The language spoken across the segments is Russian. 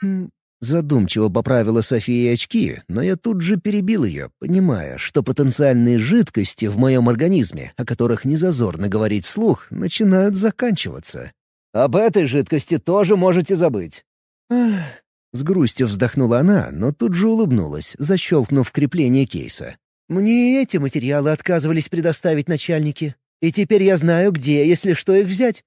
Хм, Задумчиво поправила София очки, но я тут же перебил ее, понимая, что потенциальные жидкости в моем организме, о которых не зазорно говорить вслух, начинают заканчиваться. «Об этой жидкости тоже можете забыть». Ах, с грустью вздохнула она, но тут же улыбнулась, защелкнув крепление кейса. «Мне и эти материалы отказывались предоставить начальники. И теперь я знаю, где, если что, их взять.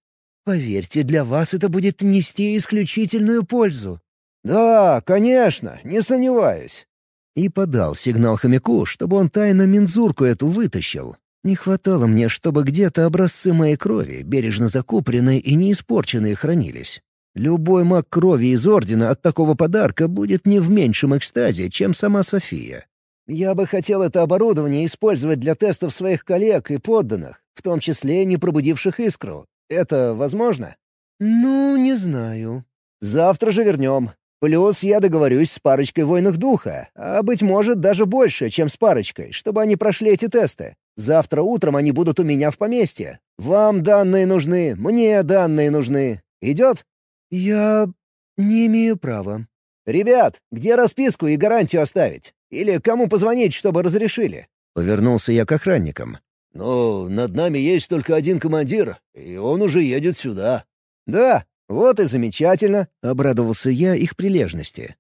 Поверьте, для вас это будет нести исключительную пользу». «Да, конечно, не сомневаюсь». И подал сигнал хомяку, чтобы он тайно мензурку эту вытащил. Не хватало мне, чтобы где-то образцы моей крови, бережно закупленные и не испорченные, хранились. Любой маг крови из Ордена от такого подарка будет не в меньшем экстазе, чем сама София. Я бы хотел это оборудование использовать для тестов своих коллег и подданных, в том числе не пробудивших искру. Это возможно? Ну, не знаю. Завтра же вернем. Плюс я договорюсь с парочкой воинов духа, а, быть может, даже больше, чем с парочкой, чтобы они прошли эти тесты. Завтра утром они будут у меня в поместье. Вам данные нужны, мне данные нужны. Идет?» «Я не имею права». «Ребят, где расписку и гарантию оставить? Или кому позвонить, чтобы разрешили?» Повернулся я к охранникам. «Ну, над нами есть только один командир, и он уже едет сюда». «Да, «Вот и замечательно», — обрадовался я их прилежности.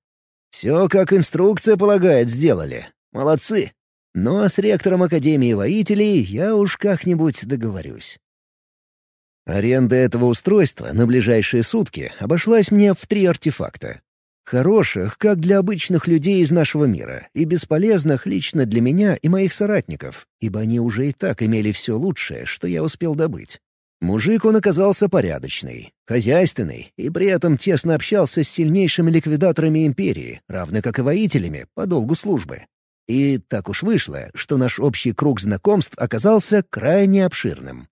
«Все, как инструкция полагает, сделали. Молодцы. Ну а с ректором Академии воителей я уж как-нибудь договорюсь». Аренда этого устройства на ближайшие сутки обошлась мне в три артефакта. Хороших, как для обычных людей из нашего мира, и бесполезных лично для меня и моих соратников, ибо они уже и так имели все лучшее, что я успел добыть. Мужик он оказался порядочный, хозяйственный и при этом тесно общался с сильнейшими ликвидаторами империи, равно как и воителями, по долгу службы. И так уж вышло, что наш общий круг знакомств оказался крайне обширным.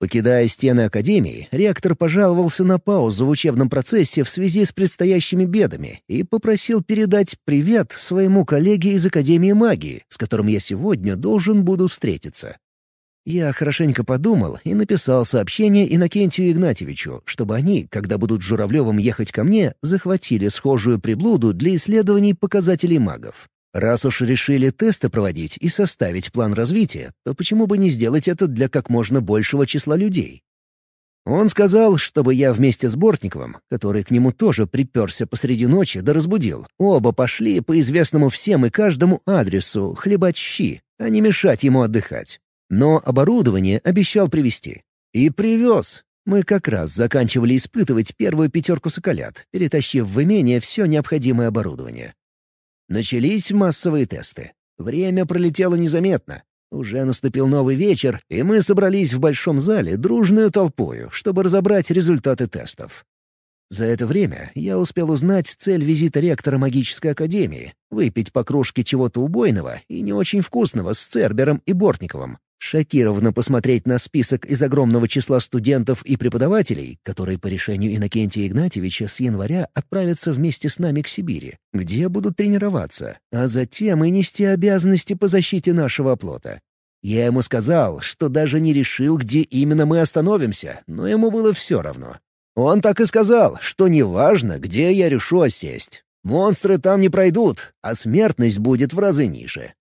Покидая стены Академии, ректор пожаловался на паузу в учебном процессе в связи с предстоящими бедами и попросил передать привет своему коллеге из Академии магии, с которым я сегодня должен буду встретиться. Я хорошенько подумал и написал сообщение Иннокентию Игнатьевичу, чтобы они, когда будут Журавлевым ехать ко мне, захватили схожую приблуду для исследований показателей магов. Раз уж решили тесты проводить и составить план развития, то почему бы не сделать это для как можно большего числа людей? Он сказал, чтобы я вместе с Бортниковым, который к нему тоже приперся посреди ночи да разбудил, оба пошли по известному всем и каждому адресу хлебать щи, а не мешать ему отдыхать. Но оборудование обещал привезти. И привез. Мы как раз заканчивали испытывать первую пятерку соколят, перетащив в имение все необходимое оборудование. Начались массовые тесты. Время пролетело незаметно. Уже наступил новый вечер, и мы собрались в большом зале дружную толпою, чтобы разобрать результаты тестов. За это время я успел узнать цель визита ректора магической академии — выпить по кружке чего-то убойного и не очень вкусного с Цербером и Бортниковым, Шокированно посмотреть на список из огромного числа студентов и преподавателей, которые по решению Иннокентия Игнатьевича с января отправятся вместе с нами к Сибири, где будут тренироваться, а затем и нести обязанности по защите нашего оплота. Я ему сказал, что даже не решил, где именно мы остановимся, но ему было все равно. Он так и сказал, что неважно, где я решу осесть. Монстры там не пройдут, а смертность будет в разы ниже.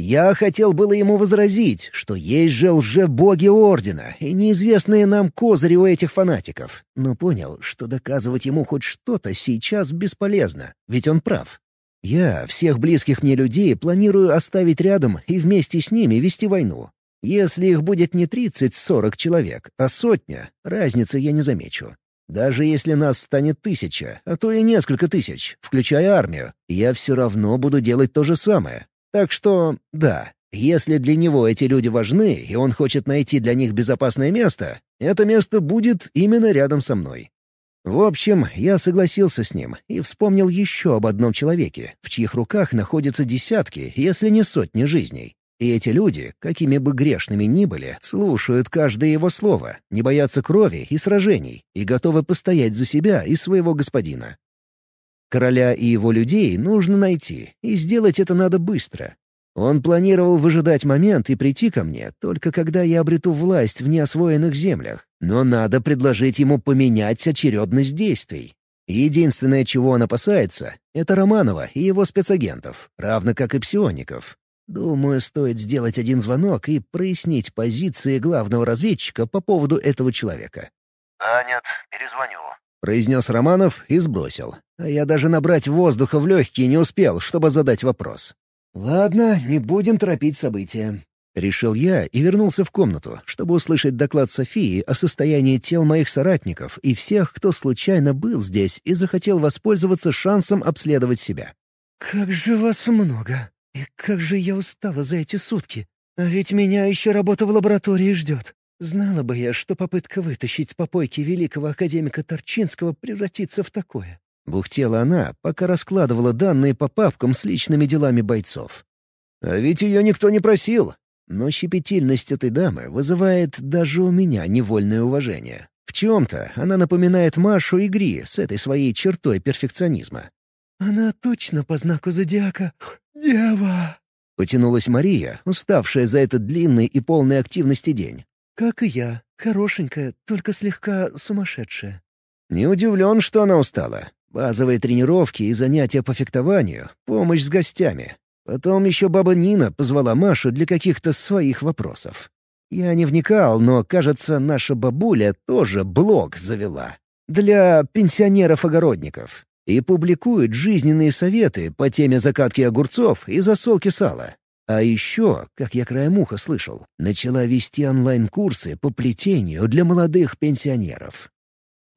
Я хотел было ему возразить, что есть же лже-боги Ордена и неизвестные нам козыри у этих фанатиков, но понял, что доказывать ему хоть что-то сейчас бесполезно, ведь он прав. Я всех близких мне людей планирую оставить рядом и вместе с ними вести войну. Если их будет не 30-40 человек, а сотня, разницы я не замечу. Даже если нас станет тысяча, а то и несколько тысяч, включая армию, я все равно буду делать то же самое, так что, да, если для него эти люди важны, и он хочет найти для них безопасное место, это место будет именно рядом со мной. В общем, я согласился с ним и вспомнил еще об одном человеке, в чьих руках находятся десятки, если не сотни жизней. И эти люди, какими бы грешными ни были, слушают каждое его слово, не боятся крови и сражений и готовы постоять за себя и своего господина. Короля и его людей нужно найти, и сделать это надо быстро. Он планировал выжидать момент и прийти ко мне, только когда я обрету власть в неосвоенных землях. Но надо предложить ему поменять очередность действий. Единственное, чего он опасается, — это Романова и его спецагентов, равно как и псиоников. Думаю, стоит сделать один звонок и прояснить позиции главного разведчика по поводу этого человека. «А нет, перезвоню», — произнес Романов и сбросил. А я даже набрать воздуха в легкие не успел, чтобы задать вопрос. «Ладно, не будем торопить события. Решил я и вернулся в комнату, чтобы услышать доклад Софии о состоянии тел моих соратников и всех, кто случайно был здесь и захотел воспользоваться шансом обследовать себя. «Как же вас много! И как же я устала за эти сутки! А ведь меня еще работа в лаборатории ждет. Знала бы я, что попытка вытащить с попойки великого академика Торчинского превратится в такое». Бухтела она, пока раскладывала данные по папкам с личными делами бойцов. «А ведь ее никто не просил. Но щепетильность этой дамы вызывает даже у меня невольное уважение. В чем-то она напоминает Машу и Гри с этой своей чертой перфекционизма. «Она точно по знаку зодиака. Дева!» Потянулась Мария, уставшая за этот длинный и полный активности день. «Как и я. Хорошенькая, только слегка сумасшедшая». Не удивлен, что она устала. Базовые тренировки и занятия по фехтованию, помощь с гостями. Потом еще баба Нина позвала Машу для каких-то своих вопросов. Я не вникал, но, кажется, наша бабуля тоже блог завела. Для пенсионеров-огородников. И публикует жизненные советы по теме закатки огурцов и засолки сала. А еще, как я краем уха слышал, начала вести онлайн-курсы по плетению для молодых пенсионеров.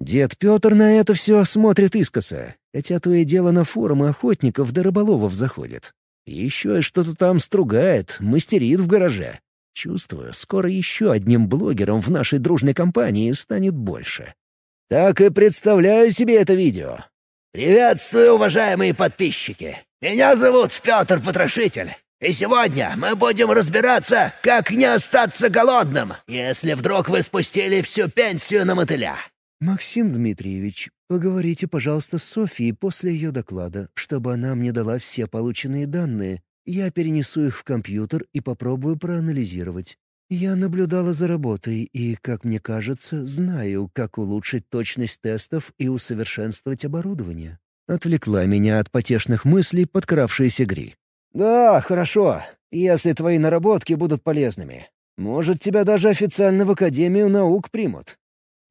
Дед Петр на это все смотрит искоса, хотя то и дело на форумы охотников да рыболовов заходит. Еще и что-то там стругает, мастерит в гараже. Чувствую, скоро еще одним блогером в нашей дружной компании станет больше. Так и представляю себе это видео. «Приветствую, уважаемые подписчики! Меня зовут Петр Потрошитель, и сегодня мы будем разбираться, как не остаться голодным, если вдруг вы спустили всю пенсию на мотыля. «Максим Дмитриевич, поговорите, пожалуйста, с Софией после ее доклада, чтобы она мне дала все полученные данные. Я перенесу их в компьютер и попробую проанализировать. Я наблюдала за работой и, как мне кажется, знаю, как улучшить точность тестов и усовершенствовать оборудование». Отвлекла меня от потешных мыслей подкравшаяся Гри. «Да, хорошо, если твои наработки будут полезными. Может, тебя даже официально в Академию наук примут.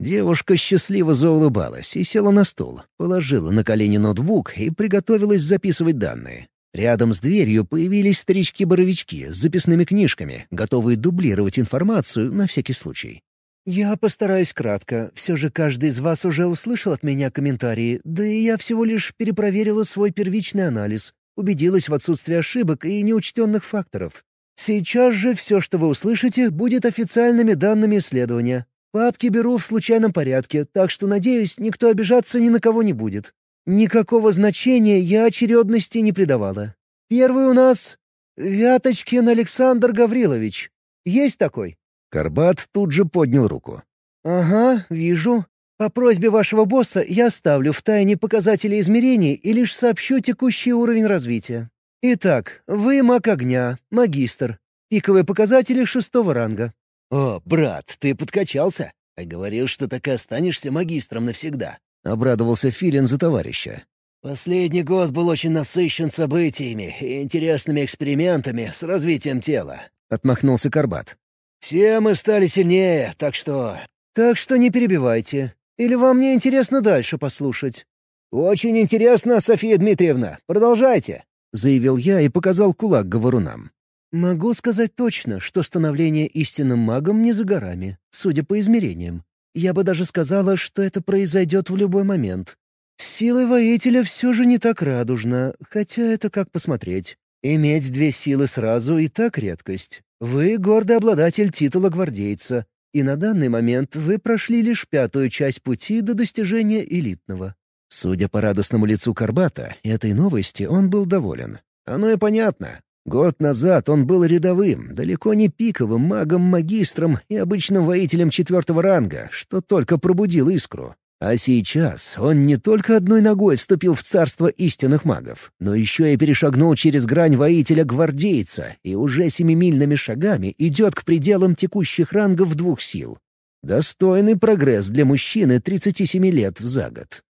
Девушка счастливо заулыбалась и села на стул, положила на колени ноутбук и приготовилась записывать данные. Рядом с дверью появились старички-боровички с записными книжками, готовые дублировать информацию на всякий случай. «Я постараюсь кратко. Все же каждый из вас уже услышал от меня комментарии, да и я всего лишь перепроверила свой первичный анализ, убедилась в отсутствии ошибок и неучтенных факторов. Сейчас же все, что вы услышите, будет официальными данными исследования, Папки беру в случайном порядке, так что, надеюсь, никто обижаться ни на кого не будет. Никакого значения я очередности не придавала. Первый у нас — Вяточкин Александр Гаврилович. Есть такой?» Карбат тут же поднял руку. «Ага, вижу. По просьбе вашего босса я оставлю в тайне показатели измерений и лишь сообщу текущий уровень развития. Итак, вы маг огня, магистр. Пиковые показатели шестого ранга. «О, брат, ты подкачался? А говорил, что так и останешься магистром навсегда», — обрадовался Филин за товарища. «Последний год был очень насыщен событиями и интересными экспериментами с развитием тела», — отмахнулся Карбат. «Все мы стали сильнее, так что...» «Так что не перебивайте. Или вам не интересно дальше послушать?» «Очень интересно, София Дмитриевна. Продолжайте», — заявил я и показал кулак говорунам. Могу сказать точно, что становление истинным магом не за горами, судя по измерениям. Я бы даже сказала, что это произойдет в любой момент. С силой воителя все же не так радужно, хотя это как посмотреть. Иметь две силы сразу и так редкость. Вы гордый обладатель титула гвардейца, и на данный момент вы прошли лишь пятую часть пути до достижения элитного. Судя по радостному лицу Карбата, этой новости он был доволен. Оно и понятно. Год назад он был рядовым, далеко не пиковым магом-магистром и обычным воителем четвертого ранга, что только пробудил искру. А сейчас он не только одной ногой вступил в царство истинных магов, но еще и перешагнул через грань воителя-гвардейца и уже семимильными шагами идет к пределам текущих рангов двух сил. Достойный прогресс для мужчины 37 лет за год.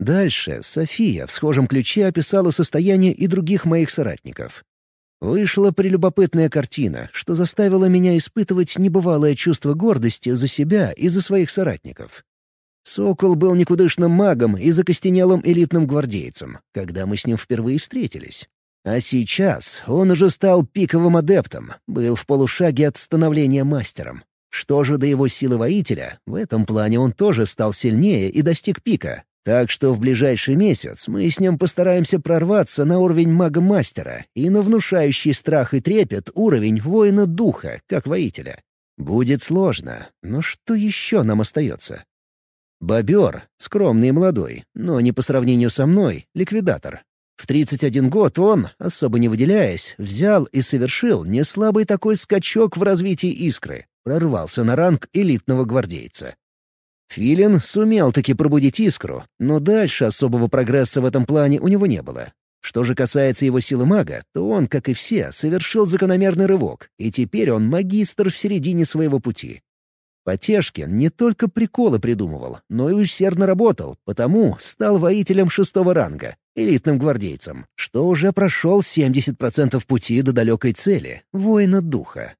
Дальше София в схожем ключе описала состояние и других моих соратников. Вышла прелюбопытная картина, что заставила меня испытывать небывалое чувство гордости за себя и за своих соратников. Сокол был никудышным магом и закостенелым элитным гвардейцем, когда мы с ним впервые встретились. А сейчас он уже стал пиковым адептом, был в полушаге от становления мастером. Что же до его силы воителя, в этом плане он тоже стал сильнее и достиг пика. Так что в ближайший месяц мы с ним постараемся прорваться на уровень мага-мастера и на внушающий страх и трепет уровень воина духа, как воителя. Будет сложно, но что еще нам остается? Бобер, скромный и молодой, но не по сравнению со мной, ликвидатор. В 31 год он, особо не выделяясь, взял и совершил неслабый такой скачок в развитии искры, прорвался на ранг элитного гвардейца. Филин сумел таки пробудить искру, но дальше особого прогресса в этом плане у него не было. Что же касается его силы мага, то он, как и все, совершил закономерный рывок, и теперь он магистр в середине своего пути. Потешкин не только приколы придумывал, но и усердно работал, потому стал воителем шестого ранга, элитным гвардейцем, что уже прошел 70% пути до далекой цели — воина духа.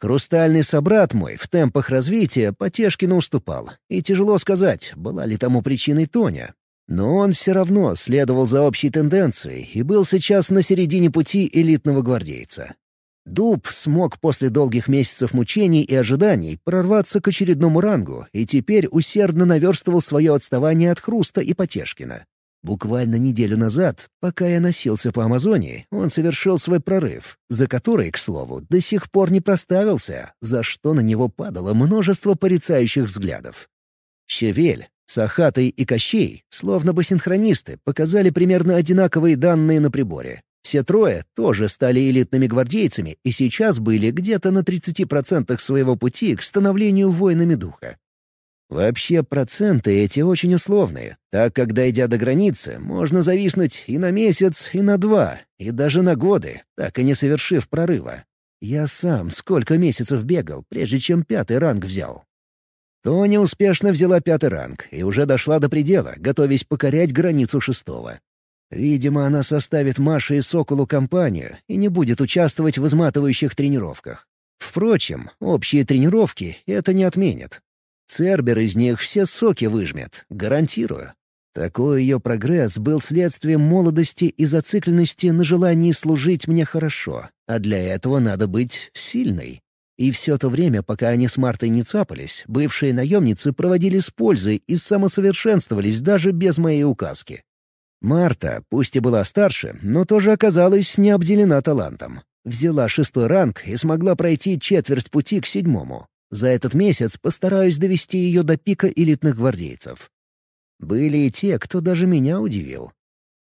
Хрустальный собрат мой в темпах развития Потешкину уступал, и тяжело сказать, была ли тому причиной Тоня. Но он все равно следовал за общей тенденцией и был сейчас на середине пути элитного гвардейца. Дуб смог после долгих месяцев мучений и ожиданий прорваться к очередному рангу и теперь усердно наверстывал свое отставание от Хруста и Потешкина. Буквально неделю назад, пока я носился по Амазонии, он совершил свой прорыв, за который, к слову, до сих пор не проставился, за что на него падало множество порицающих взглядов. Щевель, Сахатый и Кощей, словно бы синхронисты, показали примерно одинаковые данные на приборе. Все трое тоже стали элитными гвардейцами и сейчас были где-то на 30% своего пути к становлению воинами духа. Вообще проценты эти очень условные, так как, дойдя до границы, можно зависнуть и на месяц, и на два, и даже на годы, так и не совершив прорыва. Я сам сколько месяцев бегал, прежде чем пятый ранг взял. Тоня успешно взяла пятый ранг и уже дошла до предела, готовясь покорять границу шестого. Видимо, она составит Маше и Соколу компанию и не будет участвовать в изматывающих тренировках. Впрочем, общие тренировки это не отменят. Цербер из них все соки выжмет, гарантирую. Такой ее прогресс был следствием молодости и зацикленности на желании служить мне хорошо, а для этого надо быть сильной. И все то время, пока они с Мартой не цапались, бывшие наемницы проводили с пользой и самосовершенствовались даже без моей указки. Марта, пусть и была старше, но тоже оказалась не обделена талантом. Взяла шестой ранг и смогла пройти четверть пути к седьмому. За этот месяц постараюсь довести ее до пика элитных гвардейцев. Были и те, кто даже меня удивил.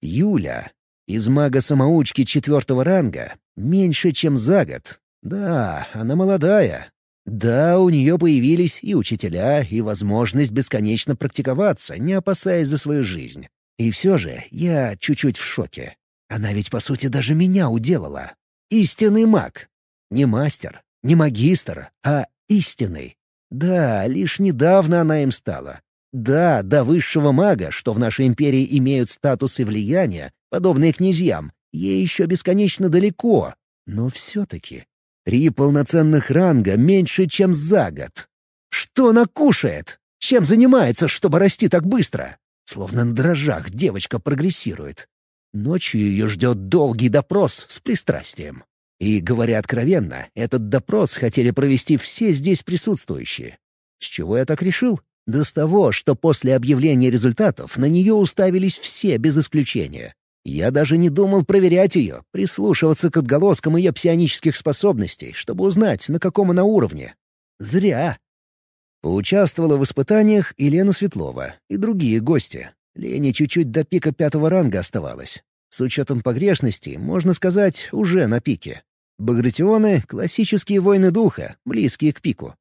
Юля. Из мага-самоучки четвертого ранга. Меньше, чем за год. Да, она молодая. Да, у нее появились и учителя, и возможность бесконечно практиковаться, не опасаясь за свою жизнь. И все же я чуть-чуть в шоке. Она ведь, по сути, даже меня уделала. Истинный маг. Не мастер, не магистр, а истинный. Да, лишь недавно она им стала. Да, до высшего мага, что в нашей империи имеют статус и влияние, подобные князьям, ей еще бесконечно далеко. Но все-таки три полноценных ранга меньше, чем за год. Что она кушает? Чем занимается, чтобы расти так быстро? Словно на дрожжах девочка прогрессирует. Ночью ее ждет долгий допрос с пристрастием. И, говоря откровенно, этот допрос хотели провести все здесь присутствующие. С чего я так решил? Да с того, что после объявления результатов на нее уставились все без исключения. Я даже не думал проверять ее, прислушиваться к отголоскам ее псионических способностей, чтобы узнать, на каком она уровне. Зря. Поучаствовала в испытаниях и Лена Светлова, и другие гости. Лене чуть-чуть до пика пятого ранга оставалось. С учетом погрешностей, можно сказать, уже на пике. Багратионы — классические воины духа, близкие к пику.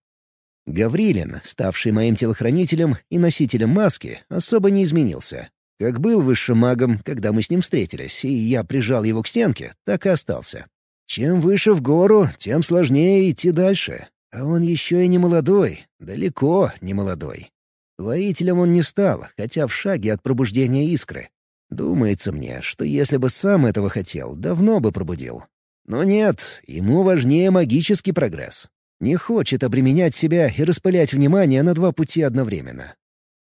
Гаврилин, ставший моим телохранителем и носителем маски, особо не изменился. Как был высшим магом, когда мы с ним встретились, и я прижал его к стенке, так и остался. Чем выше в гору, тем сложнее идти дальше. А он еще и не молодой, далеко не молодой. Воителем он не стал, хотя в шаге от пробуждения искры. Думается мне, что если бы сам этого хотел, давно бы пробудил. Но нет, ему важнее магический прогресс. Не хочет обременять себя и распылять внимание на два пути одновременно.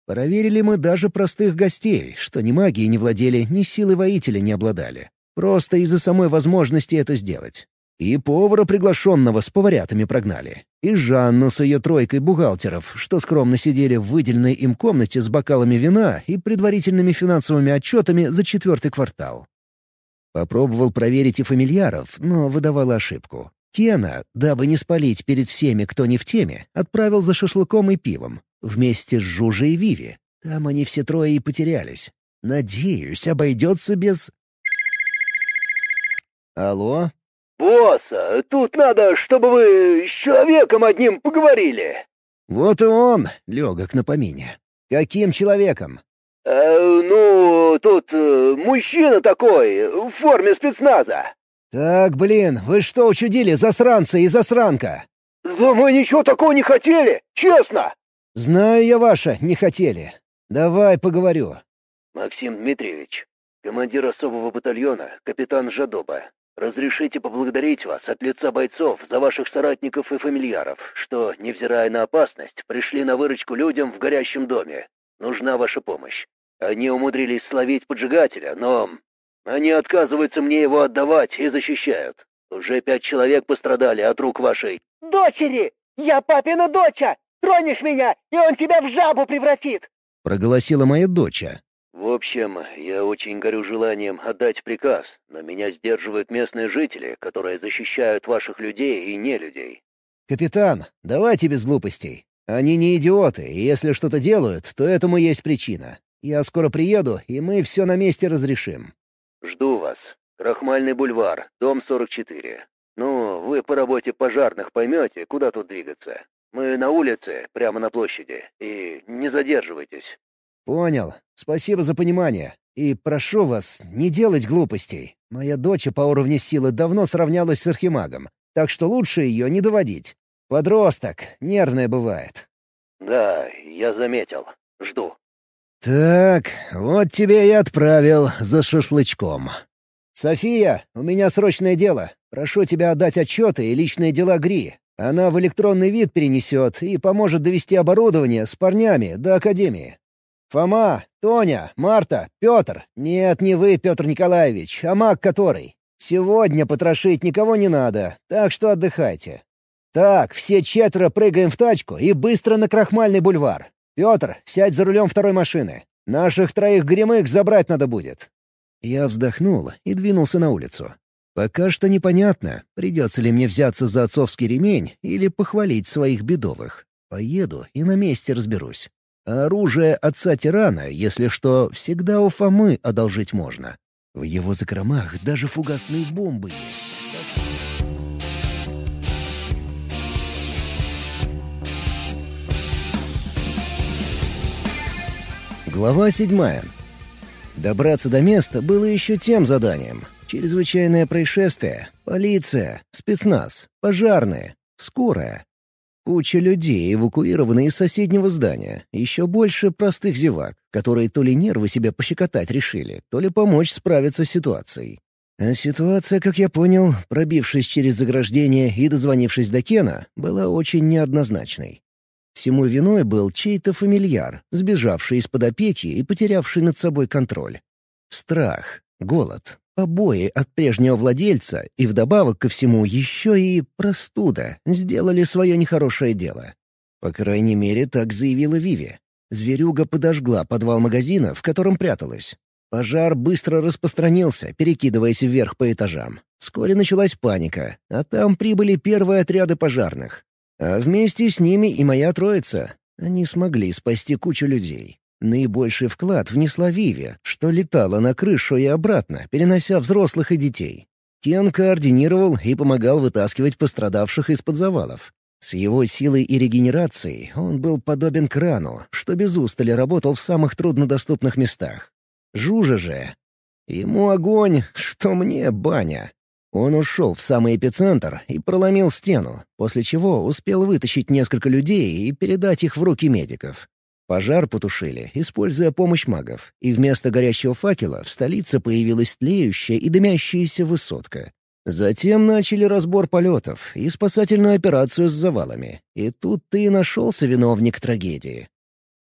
Проверили мы даже простых гостей, что ни магией не владели, ни силой воителя не обладали. Просто из-за самой возможности это сделать. И повара приглашенного с поварятами прогнали. И Жанну с ее тройкой бухгалтеров, что скромно сидели в выделенной им комнате с бокалами вина и предварительными финансовыми отчетами за четвертый квартал. Попробовал проверить и фамильяров, но выдавал ошибку. Кена, дабы не спалить перед всеми, кто не в теме, отправил за шашлыком и пивом. Вместе с Жужей и Виви. Там они все трое и потерялись. Надеюсь, обойдется без... Алло? «Босс, тут надо, чтобы вы с человеком одним поговорили». Вот и он, легок на помине. Каким человеком? Э, «Ну, тут э, мужчина такой, в форме спецназа». «Так, блин, вы что учудили, засранцы и засранка?» «Да мы ничего такого не хотели, честно!» «Знаю я ваша, не хотели. Давай поговорю». «Максим Дмитриевич, командир особого батальона, капитан Жадоба. Разрешите поблагодарить вас от лица бойцов за ваших соратников и фамильяров, что, невзирая на опасность, пришли на выручку людям в горящем доме. Нужна ваша помощь. Они умудрились словить поджигателя, но... Они отказываются мне его отдавать и защищают. Уже пять человек пострадали от рук вашей... «Дочери! Я папина доча! Тронешь меня, и он тебя в жабу превратит!» Проголосила моя доча. В общем, я очень горю желанием отдать приказ, но меня сдерживают местные жители, которые защищают ваших людей и не людей. «Капитан, давайте без глупостей. Они не идиоты, и если что-то делают, то этому есть причина. Я скоро приеду, и мы все на месте разрешим». «Жду вас. Крахмальный бульвар, дом 44. Ну, вы по работе пожарных поймете, куда тут двигаться. Мы на улице, прямо на площади, и не задерживайтесь». «Понял. Спасибо за понимание. И прошу вас, не делать глупостей. Моя дочь по уровню силы давно сравнялась с архимагом, так что лучше ее не доводить. Подросток, нервная бывает». «Да, я заметил. Жду». «Так, вот тебе и отправил за шашлычком. София, у меня срочное дело. Прошу тебя отдать отчеты и личные дела Гри. Она в электронный вид перенесет и поможет довести оборудование с парнями до Академии. Фома, Тоня, Марта, Петр. Нет, не вы, Петр Николаевич, а маг который. Сегодня потрошить никого не надо, так что отдыхайте. Так, все четверо прыгаем в тачку и быстро на Крахмальный бульвар. Петр, сядь за рулем второй машины. Наших троих гремык забрать надо будет. Я вздохнул и двинулся на улицу. Пока что непонятно, придется ли мне взяться за отцовский ремень или похвалить своих бедовых. Поеду и на месте разберусь. А оружие отца-тирана, если что, всегда у Фомы одолжить можно. В его закромах даже фугасные бомбы есть. Глава седьмая. Добраться до места было еще тем заданием. Чрезвычайное происшествие, полиция, спецназ, пожарные, скорая. Куча людей, эвакуированные из соседнего здания. Еще больше простых зевак, которые то ли нервы себя пощекотать решили, то ли помочь справиться с ситуацией. А ситуация, как я понял, пробившись через заграждение и дозвонившись до Кена, была очень неоднозначной. Всему виной был чей-то фамильяр, сбежавший из-под опеки и потерявший над собой контроль. Страх, голод, Побои от прежнего владельца и вдобавок ко всему еще и простуда сделали свое нехорошее дело. По крайней мере, так заявила Виви. Зверюга подожгла подвал магазина, в котором пряталась. Пожар быстро распространился, перекидываясь вверх по этажам. Вскоре началась паника, а там прибыли первые отряды пожарных. А вместе с ними и моя троица. Они смогли спасти кучу людей. Наибольший вклад внесла Виви, что летала на крышу и обратно, перенося взрослых и детей. Кен координировал и помогал вытаскивать пострадавших из-под завалов. С его силой и регенерацией он был подобен крану, что без устали работал в самых труднодоступных местах. Жужа же. Ему огонь, что мне баня. Он ушел в самый эпицентр и проломил стену, после чего успел вытащить несколько людей и передать их в руки медиков. Пожар потушили, используя помощь магов, и вместо горящего факела в столице появилась тлеющая и дымящаяся высотка. Затем начали разбор полетов и спасательную операцию с завалами. И тут-то и нашелся виновник трагедии.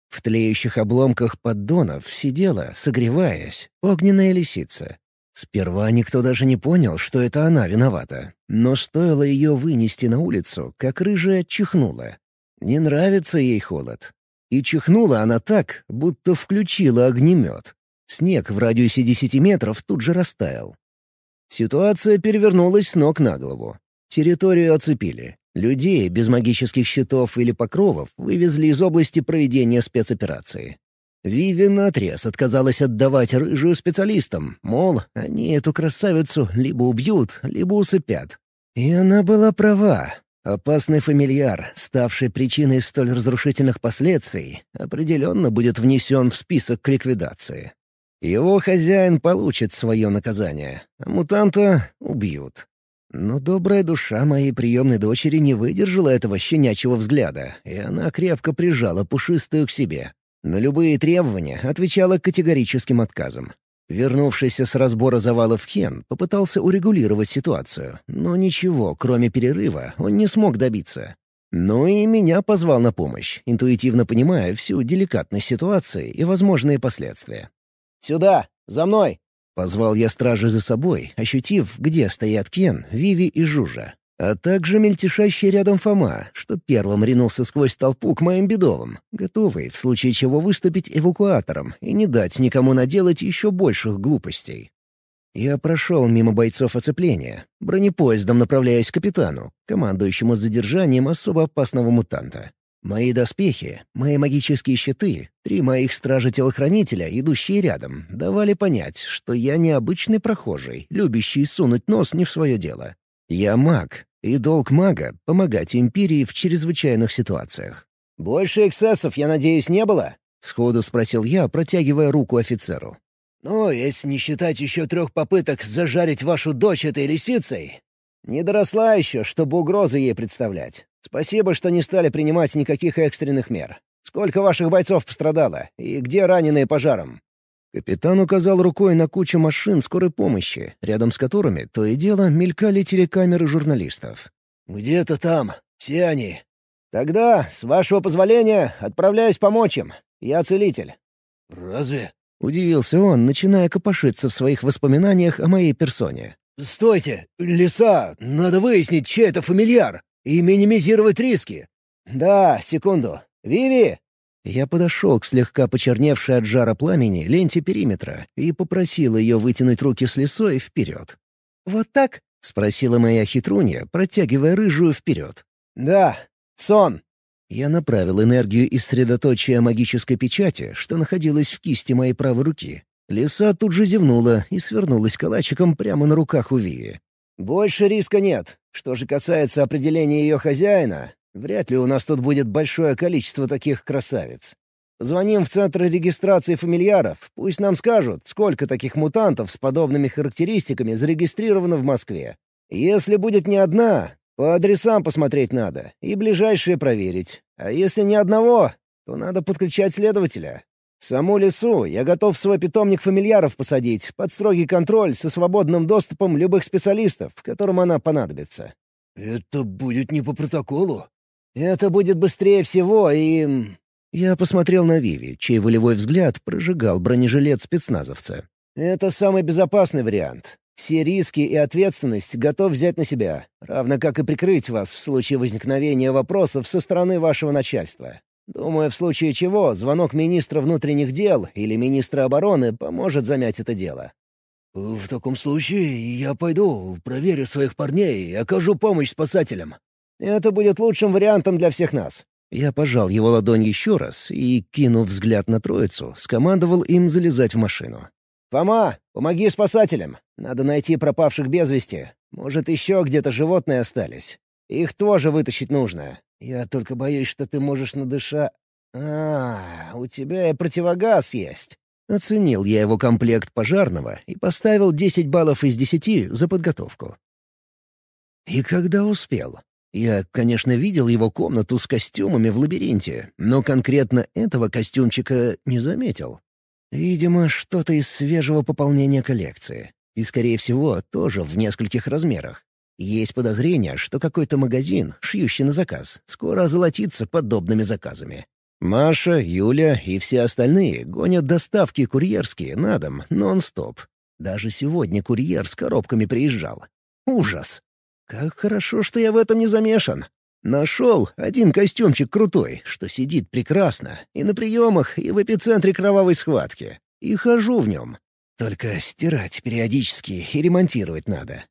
В тлеющих обломках поддонов сидела, согреваясь, огненная лисица. Сперва никто даже не понял, что это она виновата. Но стоило ее вынести на улицу, как рыжая чихнула. Не нравится ей холод. И чихнула она так, будто включила огнемет. Снег в радиусе десяти метров тут же растаял. Ситуация перевернулась с ног на голову. Территорию оцепили. Людей без магических щитов или покровов вывезли из области проведения спецоперации. Виви наотрез отказалась отдавать рыжую специалистам, мол, они эту красавицу либо убьют, либо усыпят. И она была права. Опасный фамильяр, ставший причиной столь разрушительных последствий, определенно будет внесен в список к ликвидации. Его хозяин получит свое наказание, а мутанта убьют. Но добрая душа моей приемной дочери не выдержала этого щенячьего взгляда, и она крепко прижала пушистую к себе. На любые требования отвечала категорическим отказом. Вернувшийся с разбора завалов Кен попытался урегулировать ситуацию, но ничего, кроме перерыва, он не смог добиться. Ну и меня позвал на помощь, интуитивно понимая всю деликатность ситуации и возможные последствия. «Сюда! За мной!» Позвал я стражи за собой, ощутив, где стоят Кен, Виви и Жужа а также мельтешащий рядом Фома, что первым ринулся сквозь толпу к моим бедовым, готовый в случае чего выступить эвакуатором и не дать никому наделать еще больших глупостей. Я прошел мимо бойцов оцепления, бронепоездом направляясь к капитану, командующему задержанием особо опасного мутанта. Мои доспехи, мои магические щиты, три моих стража-телохранителя, идущие рядом, давали понять, что я необычный прохожий, любящий сунуть нос не в свое дело. Я маг, и долг мага — помогать Империи в чрезвычайных ситуациях. «Больше эксцессов, я надеюсь, не было?» — сходу спросил я, протягивая руку офицеру. «Ну, если не считать еще трех попыток зажарить вашу дочь этой лисицей...» «Не доросла еще, чтобы угрозы ей представлять. Спасибо, что не стали принимать никаких экстренных мер. Сколько ваших бойцов пострадало? И где раненые пожаром?» Капитан указал рукой на кучу машин скорой помощи, рядом с которыми то и дело мелькали телекамеры журналистов. «Где-то там. Все они. Тогда, с вашего позволения, отправляюсь помочь им. Я целитель». «Разве?» — удивился он, начиная копошиться в своих воспоминаниях о моей персоне. «Стойте! Лиса! Надо выяснить, чей это фамильяр, и минимизировать риски!» «Да, секунду. Виви, я подошел к слегка почерневшей от жара пламени ленте периметра и попросил ее вытянуть руки с лесой вперед. «Вот так?» — спросила моя хитрунья, протягивая рыжую вперед. «Да, сон!» Я направил энергию из средоточия магической печати, что находилась в кисти моей правой руки. Лиса тут же зевнула и свернулась калачиком прямо на руках у Вии. «Больше риска нет. Что же касается определения ее хозяина, Вряд ли у нас тут будет большое количество таких красавиц. Звоним в центр регистрации фамильяров, пусть нам скажут, сколько таких мутантов с подобными характеристиками зарегистрировано в Москве. Если будет не одна, по адресам посмотреть надо и ближайшие проверить. А если ни одного, то надо подключать следователя. Саму лесу я готов свой питомник фамильяров посадить, под строгий контроль со свободным доступом любых специалистов, которым она понадобится. «Это будет не по протоколу?» Это будет быстрее всего и...» Я посмотрел на Виви, чей волевой взгляд прожигал бронежилет спецназовца. «Это самый безопасный вариант. Все риски и ответственность готов взять на себя, равно как и прикрыть вас в случае возникновения вопросов со стороны вашего начальства. Думаю, в случае чего звонок министра внутренних дел или министра обороны поможет замять это дело». «В таком случае я пойду, проверю своих парней и окажу помощь спасателям», это будет лучшим вариантом для всех нас». Я пожал его ладонь еще раз и, кинув взгляд на троицу, скомандовал им залезать в машину. «Фома, помоги спасателям. Надо найти пропавших без вести. Может, еще где-то животные остались. Их тоже вытащить нужно. Я только боюсь, что ты можешь надыша... А, у тебя и противогаз есть». Оценил я его комплект пожарного и поставил 10 баллов из 10 за подготовку. И когда успел? Я, конечно, видел его комнату с костюмами в лабиринте, но конкретно этого костюмчика не заметил. Видимо, что-то из свежего пополнения коллекции. И, скорее всего, тоже в нескольких размерах. Есть подозрение, что какой-то магазин, шьющий на заказ, скоро озолотится подобными заказами. Маша, Юля и все остальные гонят доставки курьерские на дом нон-стоп. Даже сегодня курьер с коробками приезжал. Ужас! Как хорошо, что я в этом не замешан. Нашел один костюмчик крутой, что сидит прекрасно, и на приемах, и в эпицентре кровавой схватки. И хожу в нем. Только стирать периодически и ремонтировать надо.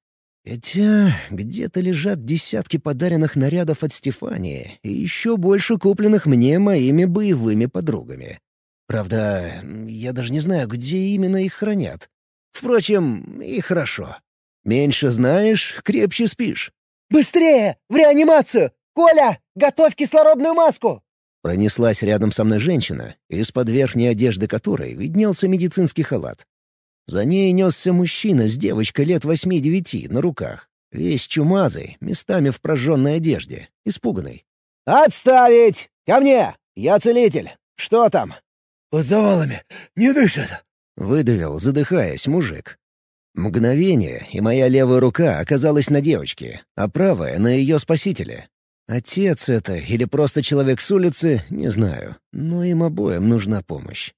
Хотя где-то лежат десятки подаренных нарядов от Стефании и еще больше купленных мне моими боевыми подругами. Правда, я даже не знаю, где именно их хранят. Впрочем, и хорошо. Меньше знаешь, крепче спишь. «Быстрее! В реанимацию! Коля, готовь кислородную маску!» Пронеслась рядом со мной женщина, из-под верхней одежды которой виднелся медицинский халат. За ней несся мужчина с девочкой лет восьми-девяти на руках, весь чумазый, местами в прожженной одежде, испуганный. «Отставить! Ко мне! Я целитель! Что там?» «Под завалами! Не дышит!» — выдавил, задыхаясь, мужик. Мгновение, и моя левая рука оказалась на девочке, а правая — на ее спасителе. Отец это или просто человек с улицы, не знаю, но им обоим нужна помощь.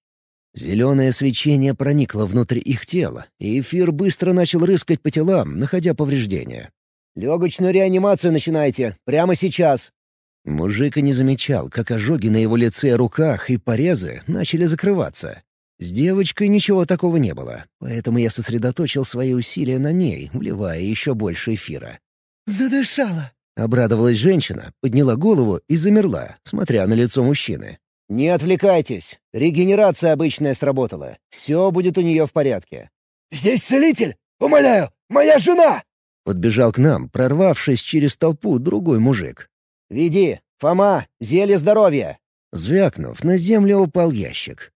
Зеленое свечение проникло внутрь их тела, и эфир быстро начал рыскать по телам, находя повреждения. «Легочную реанимацию начинайте, прямо сейчас!» Мужик и не замечал, как ожоги на его лице, руках и порезы начали закрываться. С девочкой ничего такого не было, поэтому я сосредоточил свои усилия на ней, вливая еще больше эфира. «Задышала!» — обрадовалась женщина, подняла голову и замерла, смотря на лицо мужчины. «Не отвлекайтесь. Регенерация обычная сработала. Все будет у нее в порядке». «Здесь целитель! Умоляю! Моя жена!» Подбежал к нам, прорвавшись через толпу, другой мужик. «Веди! Фома! Зелье здоровья!» Звякнув, на землю упал ящик.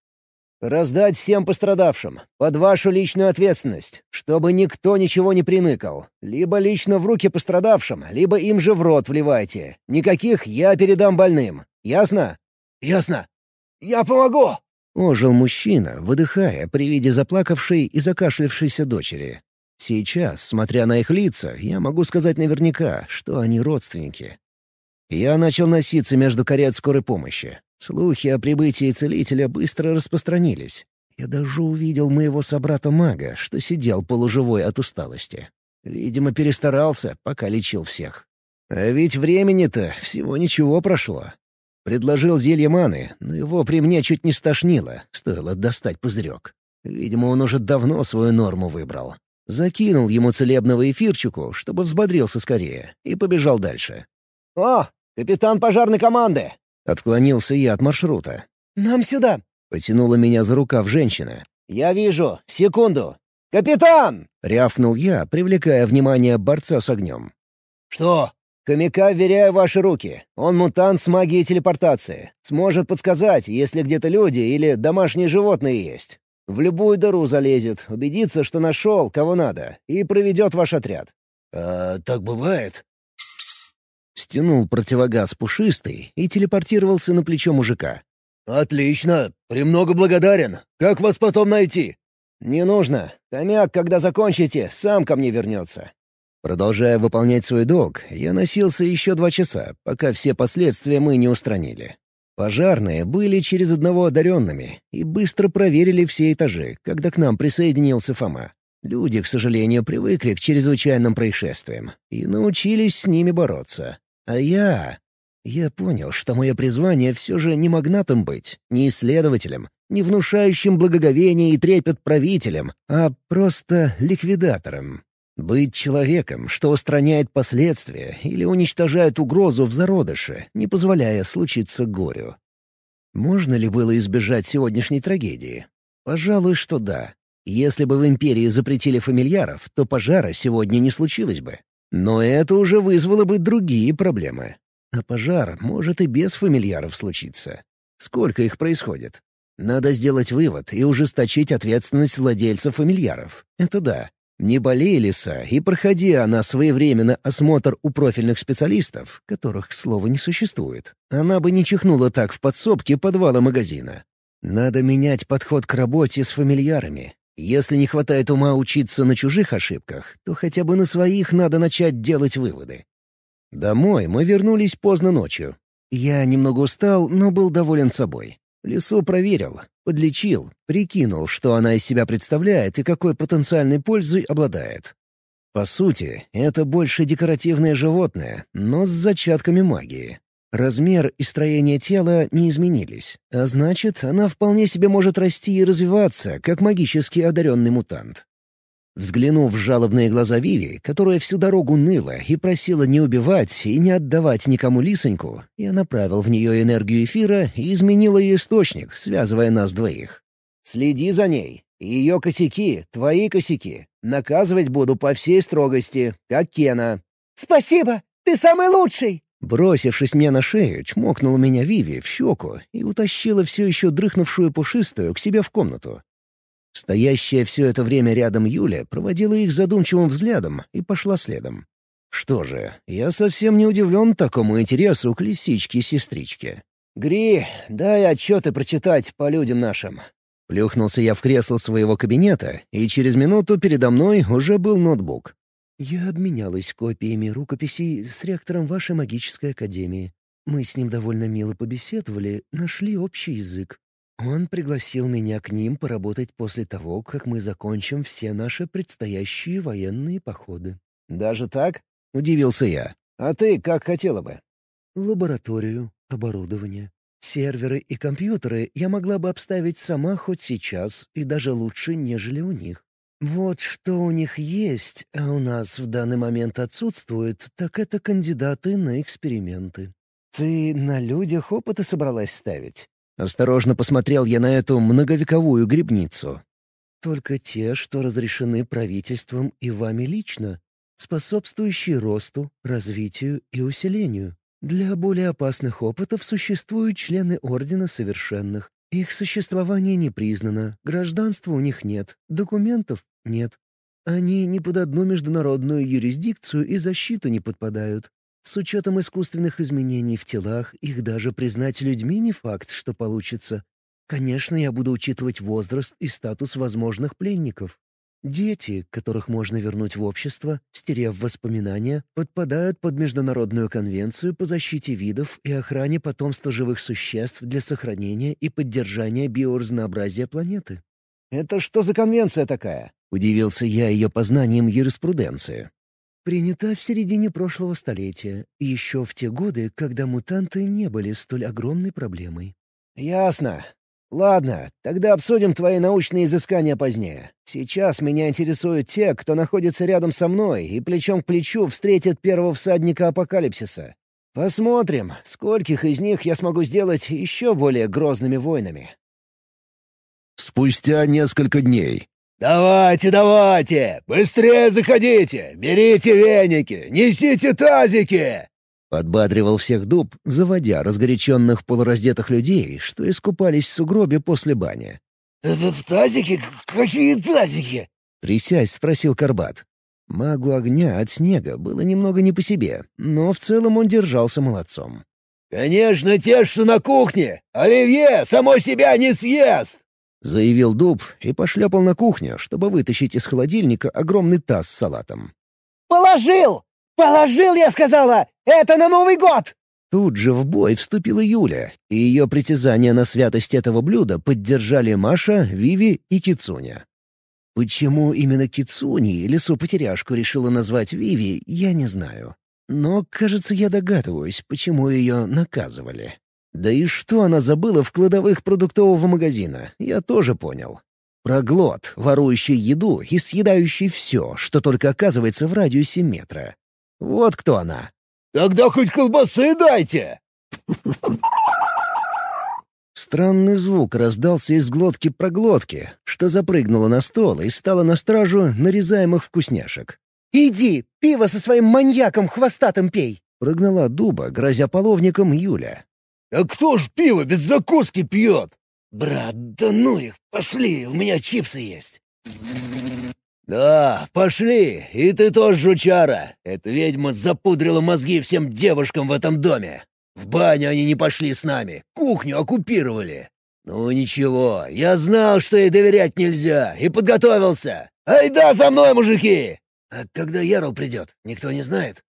«Раздать всем пострадавшим, под вашу личную ответственность, чтобы никто ничего не приныкал. Либо лично в руки пострадавшим, либо им же в рот вливайте. Никаких я передам больным. Ясно?» «Ясно. Я помогу!» — ожил мужчина, выдыхая при виде заплакавшей и закашлявшейся дочери. Сейчас, смотря на их лица, я могу сказать наверняка, что они родственники. Я начал носиться между карет скорой помощи. Слухи о прибытии целителя быстро распространились. Я даже увидел моего собрата-мага, что сидел полуживой от усталости. Видимо, перестарался, пока лечил всех. А ведь времени-то всего ничего прошло. Предложил зелье маны, но его при мне чуть не стошнило, стоило достать пузырек. Видимо, он уже давно свою норму выбрал. Закинул ему целебного эфирчику, чтобы взбодрился скорее, и побежал дальше. «О, капитан пожарной команды!» Отклонился я от маршрута. «Нам сюда!» — потянула меня за рукав женщина. «Я вижу. Секунду. Капитан!» — рявкнул я, привлекая внимание борца с огнем. «Что?» «Хомяка вверяю в ваши руки. Он мутант с магией телепортации. Сможет подсказать, если где-то люди или домашние животные есть. В любую дыру залезет, убедится, что нашел, кого надо, и проведет ваш отряд». «А так бывает?» Стянул противогаз пушистый и телепортировался на плечо мужика. «Отлично! Премного благодарен! Как вас потом найти?» «Не нужно. Хомяк, когда закончите, сам ко мне вернется». Продолжая выполнять свой долг, я носился еще два часа, пока все последствия мы не устранили. Пожарные были через одного одаренными и быстро проверили все этажи, когда к нам присоединился Фома. Люди, к сожалению, привыкли к чрезвычайным происшествиям и научились с ними бороться. А я... Я понял, что мое призвание все же не магнатом быть, не исследователем, не внушающим благоговение и трепет правителем, а просто ликвидатором. Быть человеком, что устраняет последствия или уничтожает угрозу в зародыше, не позволяя случиться горю. Можно ли было избежать сегодняшней трагедии? Пожалуй, что да. Если бы в Империи запретили фамильяров, то пожара сегодня не случилось бы. Но это уже вызвало бы другие проблемы. А пожар может и без фамильяров случиться. Сколько их происходит? Надо сделать вывод и ужесточить ответственность владельцев фамильяров. Это да. Не болели Лиса, и проходи она своевременно осмотр у профильных специалистов, которых, к слову, не существует, она бы не чихнула так в подсобке подвала магазина. Надо менять подход к работе с фамильярами. Если не хватает ума учиться на чужих ошибках, то хотя бы на своих надо начать делать выводы. Домой мы вернулись поздно ночью. Я немного устал, но был доволен собой. Лесу проверил, подлечил, прикинул, что она из себя представляет и какой потенциальной пользой обладает. По сути, это больше декоративное животное, но с зачатками магии. Размер и строение тела не изменились, а значит, она вполне себе может расти и развиваться, как магически одаренный мутант. Взглянув в жалобные глаза Виви, которая всю дорогу ныла и просила не убивать и не отдавать никому лисоньку, я направил в нее энергию эфира и изменил ее источник, связывая нас двоих. «Следи за ней. Ее косяки — твои косяки. Наказывать буду по всей строгости, как Кена». «Спасибо! Ты самый лучший!» Бросившись мне на шею, чмокнула меня Виви в щеку и утащила все еще дрыхнувшую пушистую к себе в комнату. Стоящая все это время рядом Юля проводила их задумчивым взглядом и пошла следом. Что же, я совсем не удивлен такому интересу к лисичке-сестричке. «Гри, дай отчеты прочитать по людям нашим». Плюхнулся я в кресло своего кабинета, и через минуту передо мной уже был ноутбук. Я обменялась копиями рукописей с ректором вашей магической академии. Мы с ним довольно мило побеседовали, нашли общий язык. Он пригласил меня к ним поработать после того, как мы закончим все наши предстоящие военные походы. «Даже так?» — удивился я. «А ты как хотела бы?» «Лабораторию, оборудование, серверы и компьютеры я могла бы обставить сама хоть сейчас и даже лучше, нежели у них. Вот что у них есть, а у нас в данный момент отсутствует, так это кандидаты на эксперименты. Ты на людях опыты собралась ставить? Осторожно посмотрел я на эту многовековую грибницу. Только те, что разрешены правительством и вами лично, способствующие росту, развитию и усилению. Для более опасных опытов существуют члены Ордена Совершенных, их существование не признано, гражданства у них нет, документов нет. Они ни под одну международную юрисдикцию и защиту не подпадают. С учетом искусственных изменений в телах, их даже признать людьми не факт, что получится. Конечно, я буду учитывать возраст и статус возможных пленников. Дети, которых можно вернуть в общество, стерев воспоминания, подпадают под Международную конвенцию по защите видов и охране потомства живых существ для сохранения и поддержания биоразнообразия планеты. «Это что за конвенция такая?» — удивился я ее познанием юриспруденции. Принята в середине прошлого столетия, еще в те годы, когда мутанты не были столь огромной проблемой. «Ясно. «Ладно, тогда обсудим твои научные изыскания позднее. Сейчас меня интересуют те, кто находится рядом со мной и плечом к плечу встретит первого всадника апокалипсиса. Посмотрим, скольких из них я смогу сделать еще более грозными воинами». Спустя несколько дней. «Давайте, давайте! Быстрее заходите! Берите веники! Несите тазики!» Подбадривал всех дуб, заводя разгоряченных полураздетых людей, что искупались в сугробе после бани. «Это в тазике? Какие тазики?» — трясясь, спросил Карбат. Магу огня от снега было немного не по себе, но в целом он держался молодцом. «Конечно, те, что на кухне! Оливье само себя не съест!» — заявил Дуб и пошлепал на кухню, чтобы вытащить из холодильника огромный таз с салатом. «Положил! «Положил, я сказала! Это на Новый год!» Тут же в бой вступила Юля, и ее притязания на святость этого блюда поддержали Маша, Виви и Кицуня. Почему именно Кицуни лесу-потеряшку решила назвать Виви, я не знаю. Но, кажется, я догадываюсь, почему ее наказывали. Да и что она забыла в кладовых продуктового магазина, я тоже понял. Проглот, ворующий еду и съедающий все, что только оказывается в радиусе метра. Вот кто она. «Тогда хоть колбасы дайте!» Странный звук раздался из глотки проглотки, что запрыгнула на стол и стала на стражу нарезаемых вкусняшек. «Иди, пиво со своим маньяком хвостатым пей!» — прогнала дуба, грозя половником Юля. «А кто ж пиво без закуски пьет?» «Брат, да ну их, пошли, у меня чипсы есть!» «Да, пошли, и ты тоже, жучара. Эта ведьма запудрила мозги всем девушкам в этом доме. В баню они не пошли с нами, кухню оккупировали. Ну ничего, я знал, что ей доверять нельзя, и подготовился. Ай да за мной, мужики!» «А когда Ярл придет, никто не знает?»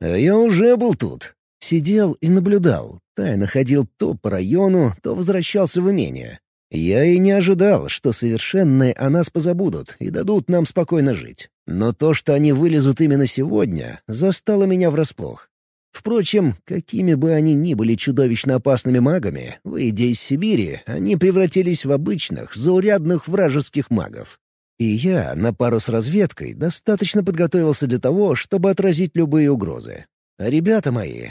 А я уже был тут. Сидел и наблюдал. Тайно ходил то по району, то возвращался в имение. Я и не ожидал, что совершенные о нас позабудут и дадут нам спокойно жить. Но то, что они вылезут именно сегодня, застало меня врасплох. Впрочем, какими бы они ни были чудовищно опасными магами, выйдя из Сибири, они превратились в обычных, заурядных вражеских магов. И я, на пару с разведкой, достаточно подготовился для того, чтобы отразить любые угрозы. А ребята мои,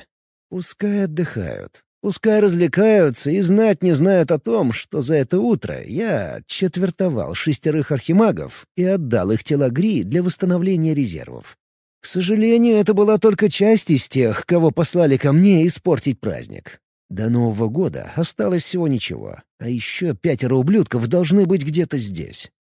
пускай отдыхают, пускай развлекаются и знать не знают о том, что за это утро я четвертовал шестерых архимагов и отдал их тела Гри для восстановления резервов. К сожалению, это была только часть из тех, кого послали ко мне испортить праздник. До Нового года осталось всего ничего, а еще пятеро ублюдков должны быть где-то здесь.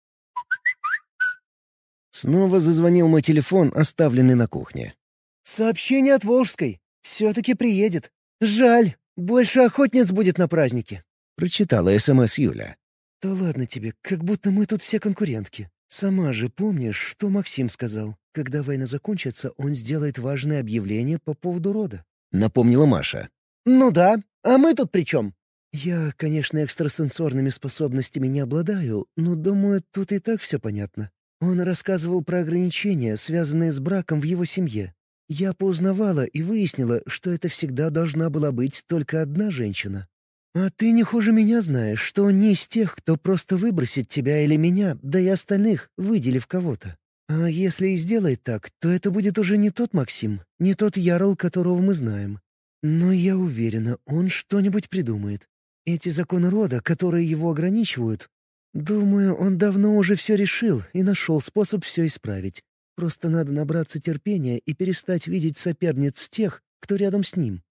Снова зазвонил мой телефон, оставленный на кухне. «Сообщение от Волжской. Все-таки приедет. Жаль, больше охотниц будет на празднике», — прочитала СМС Юля. «Да ладно тебе, как будто мы тут все конкурентки. Сама же помнишь, что Максим сказал? Когда война закончится, он сделает важное объявление по поводу рода». Напомнила Маша. «Ну да. А мы тут при чем?» «Я, конечно, экстрасенсорными способностями не обладаю, но, думаю, тут и так все понятно. Он рассказывал про ограничения, связанные с браком в его семье. Я поузнавала и выяснила, что это всегда должна была быть только одна женщина. А ты не хуже меня знаешь, что не из тех, кто просто выбросит тебя или меня, да и остальных, выделив кого-то. А если и сделает так, то это будет уже не тот Максим, не тот Ярл, которого мы знаем. Но я уверена, он что-нибудь придумает. Эти законы рода, которые его ограничивают, думаю, он давно уже все решил и нашел способ все исправить. Просто надо набраться терпения и перестать видеть соперниц в тех, кто рядом с ним.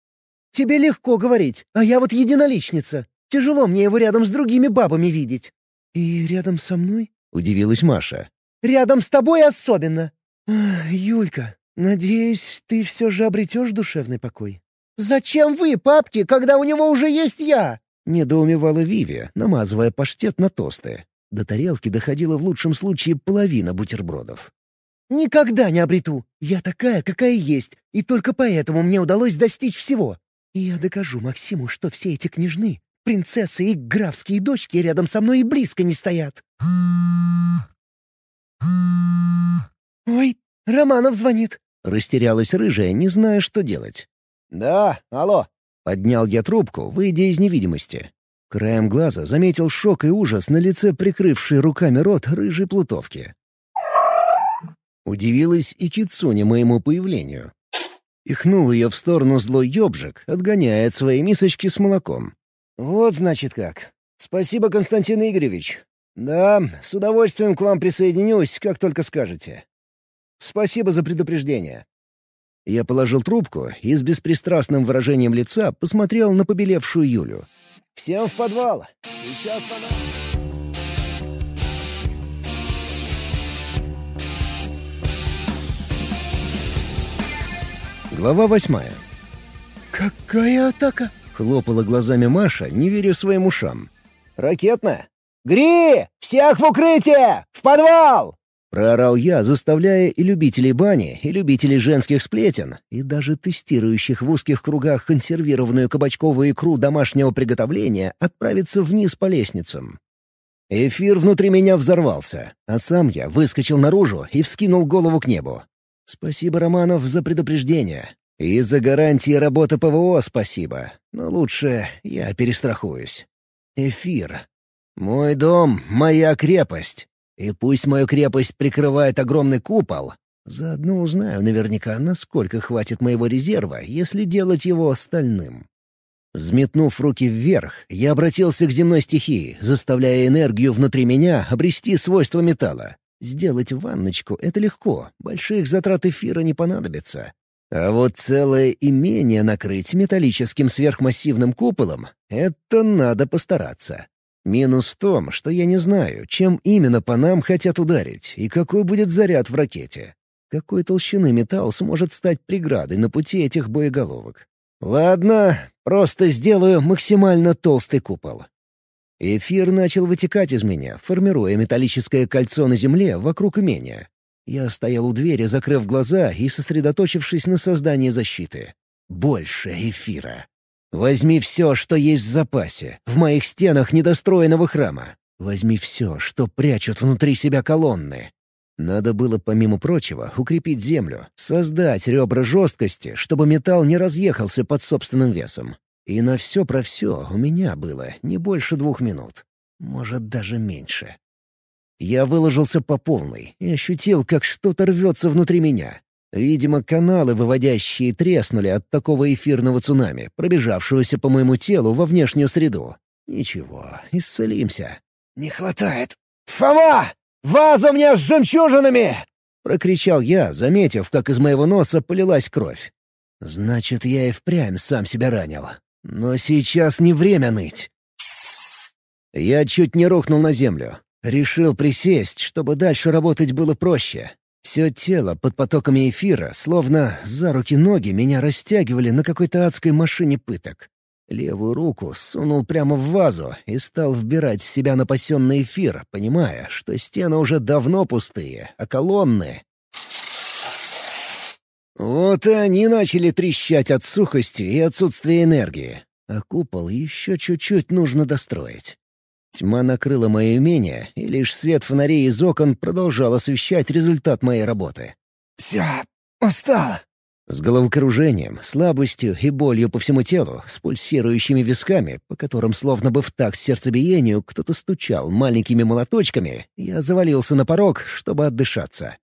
«Тебе легко говорить, а я вот единоличница. Тяжело мне его рядом с другими бабами видеть». «И рядом со мной?» — удивилась Маша. «Рядом с тобой особенно». «Юлька, надеюсь, ты все же обретешь душевный покой». «Зачем вы, папки, когда у него уже есть я?» — недоумевала Виви, намазывая паштет на тосты. До тарелки доходила в лучшем случае половина бутербродов. Никогда не обрету. Я такая, какая есть, и только поэтому мне удалось достичь всего. И я докажу Максиму, что все эти княжны, принцессы и графские дочки рядом со мной и близко не стоят. Ой, Романов звонит. Растерялась рыжая, не зная, что делать. «Да, алло». Поднял я трубку, выйдя из невидимости. Краем глаза заметил шок и ужас на лице прикрывшей руками рот рыжей плутовки. Удивилась и Кицуне моему появлению. Ихнул ее в сторону злой ёбжик, отгоняя от своей мисочки с молоком. «Вот, значит, как. Спасибо, Константин Игоревич. Да, с удовольствием к вам присоединюсь, как только скажете. Спасибо за предупреждение». Я положил трубку и с беспристрастным выражением лица посмотрел на побелевшую Юлю. «Всем в подвал. Сейчас понадобится». Глава восьмая. «Какая атака?» — хлопала глазами Маша, не веря своим ушам. «Ракетная? Гри! Всех в укрытие! В подвал!» Проорал я, заставляя и любителей бани, и любителей женских сплетен, и даже тестирующих в узких кругах консервированную кабачковую икру домашнего приготовления отправиться вниз по лестницам. Эфир внутри меня взорвался, а сам я выскочил наружу и вскинул голову к небу. Спасибо, Романов, за предупреждение. И за гарантии работы ПВО спасибо. Но лучше я перестрахуюсь. Эфир. Мой дом — моя крепость. И пусть мою крепость прикрывает огромный купол, заодно узнаю наверняка, насколько хватит моего резерва, если делать его стальным. Взметнув руки вверх, я обратился к земной стихии, заставляя энергию внутри меня обрести свойства металла. Сделать ванночку — это легко, больших затрат эфира не понадобится. А вот целое имение накрыть металлическим сверхмассивным куполом — это надо постараться. Минус в том, что я не знаю, чем именно по нам хотят ударить и какой будет заряд в ракете. Какой толщины металл сможет стать преградой на пути этих боеголовок? Ладно, просто сделаю максимально толстый купол. Эфир начал вытекать из меня, формируя металлическое кольцо на земле вокруг имения. Я стоял у двери, закрыв глаза и сосредоточившись на создании защиты. Больше эфира. Возьми все, что есть в запасе, в моих стенах недостроенного храма. Возьми все, что прячут внутри себя колонны. Надо было, помимо прочего, укрепить землю, создать ребра жесткости, чтобы металл не разъехался под собственным весом. И на все про все у меня было не больше двух минут. Может, даже меньше. Я выложился по полной и ощутил, как что-то рвется внутри меня. Видимо, каналы, выводящие, треснули от такого эфирного цунами, пробежавшегося по моему телу во внешнюю среду. Ничего, исцелимся. «Не хватает! Фома! Вазу мне с жемчужинами!» — прокричал я, заметив, как из моего носа полилась кровь. «Значит, я и впрямь сам себя ранил. Но сейчас не время ныть». Я чуть не рухнул на землю. Решил присесть, чтобы дальше работать было проще. Все тело под потоками эфира, словно за руки-ноги, меня растягивали на какой-то адской машине пыток. Левую руку сунул прямо в вазу и стал вбирать в себя напасенный эфир, понимая, что стены уже давно пустые, а колонны... Вот и они начали трещать от сухости и отсутствия энергии, а купол еще чуть-чуть нужно достроить. Тьма накрыла мое имение, и лишь свет фонарей из окон продолжал освещать результат моей работы. «Все, устал!» С головокружением, слабостью и болью по всему телу, с пульсирующими висками, по которым словно бы в такт сердцебиению кто-то стучал маленькими молоточками, я завалился на порог, чтобы отдышаться.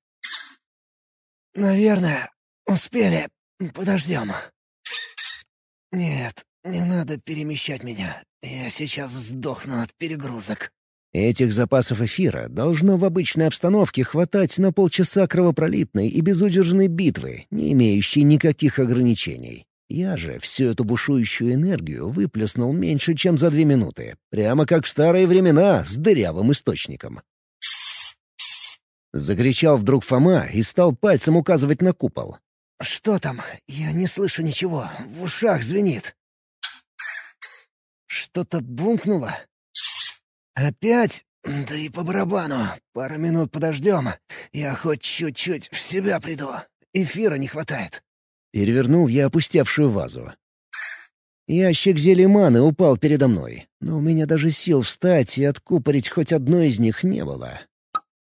«Наверное, успели. Подождем». «Нет, не надо перемещать меня. Я сейчас сдохну от перегрузок». Этих запасов эфира должно в обычной обстановке хватать на полчаса кровопролитной и безудержной битвы, не имеющей никаких ограничений. Я же всю эту бушующую энергию выплеснул меньше, чем за две минуты, прямо как в старые времена с дырявым источником. Закричал вдруг Фома и стал пальцем указывать на купол. «Что там? Я не слышу ничего. В ушах звенит». «Что-то бумкнуло?» «Опять? Да и по барабану. Пару минут подождем. Я хоть чуть-чуть в себя приду. Эфира не хватает». Перевернул я опустевшую вазу. Ящик зелеманы упал передо мной, но у меня даже сил встать и откупорить хоть одно из них не было.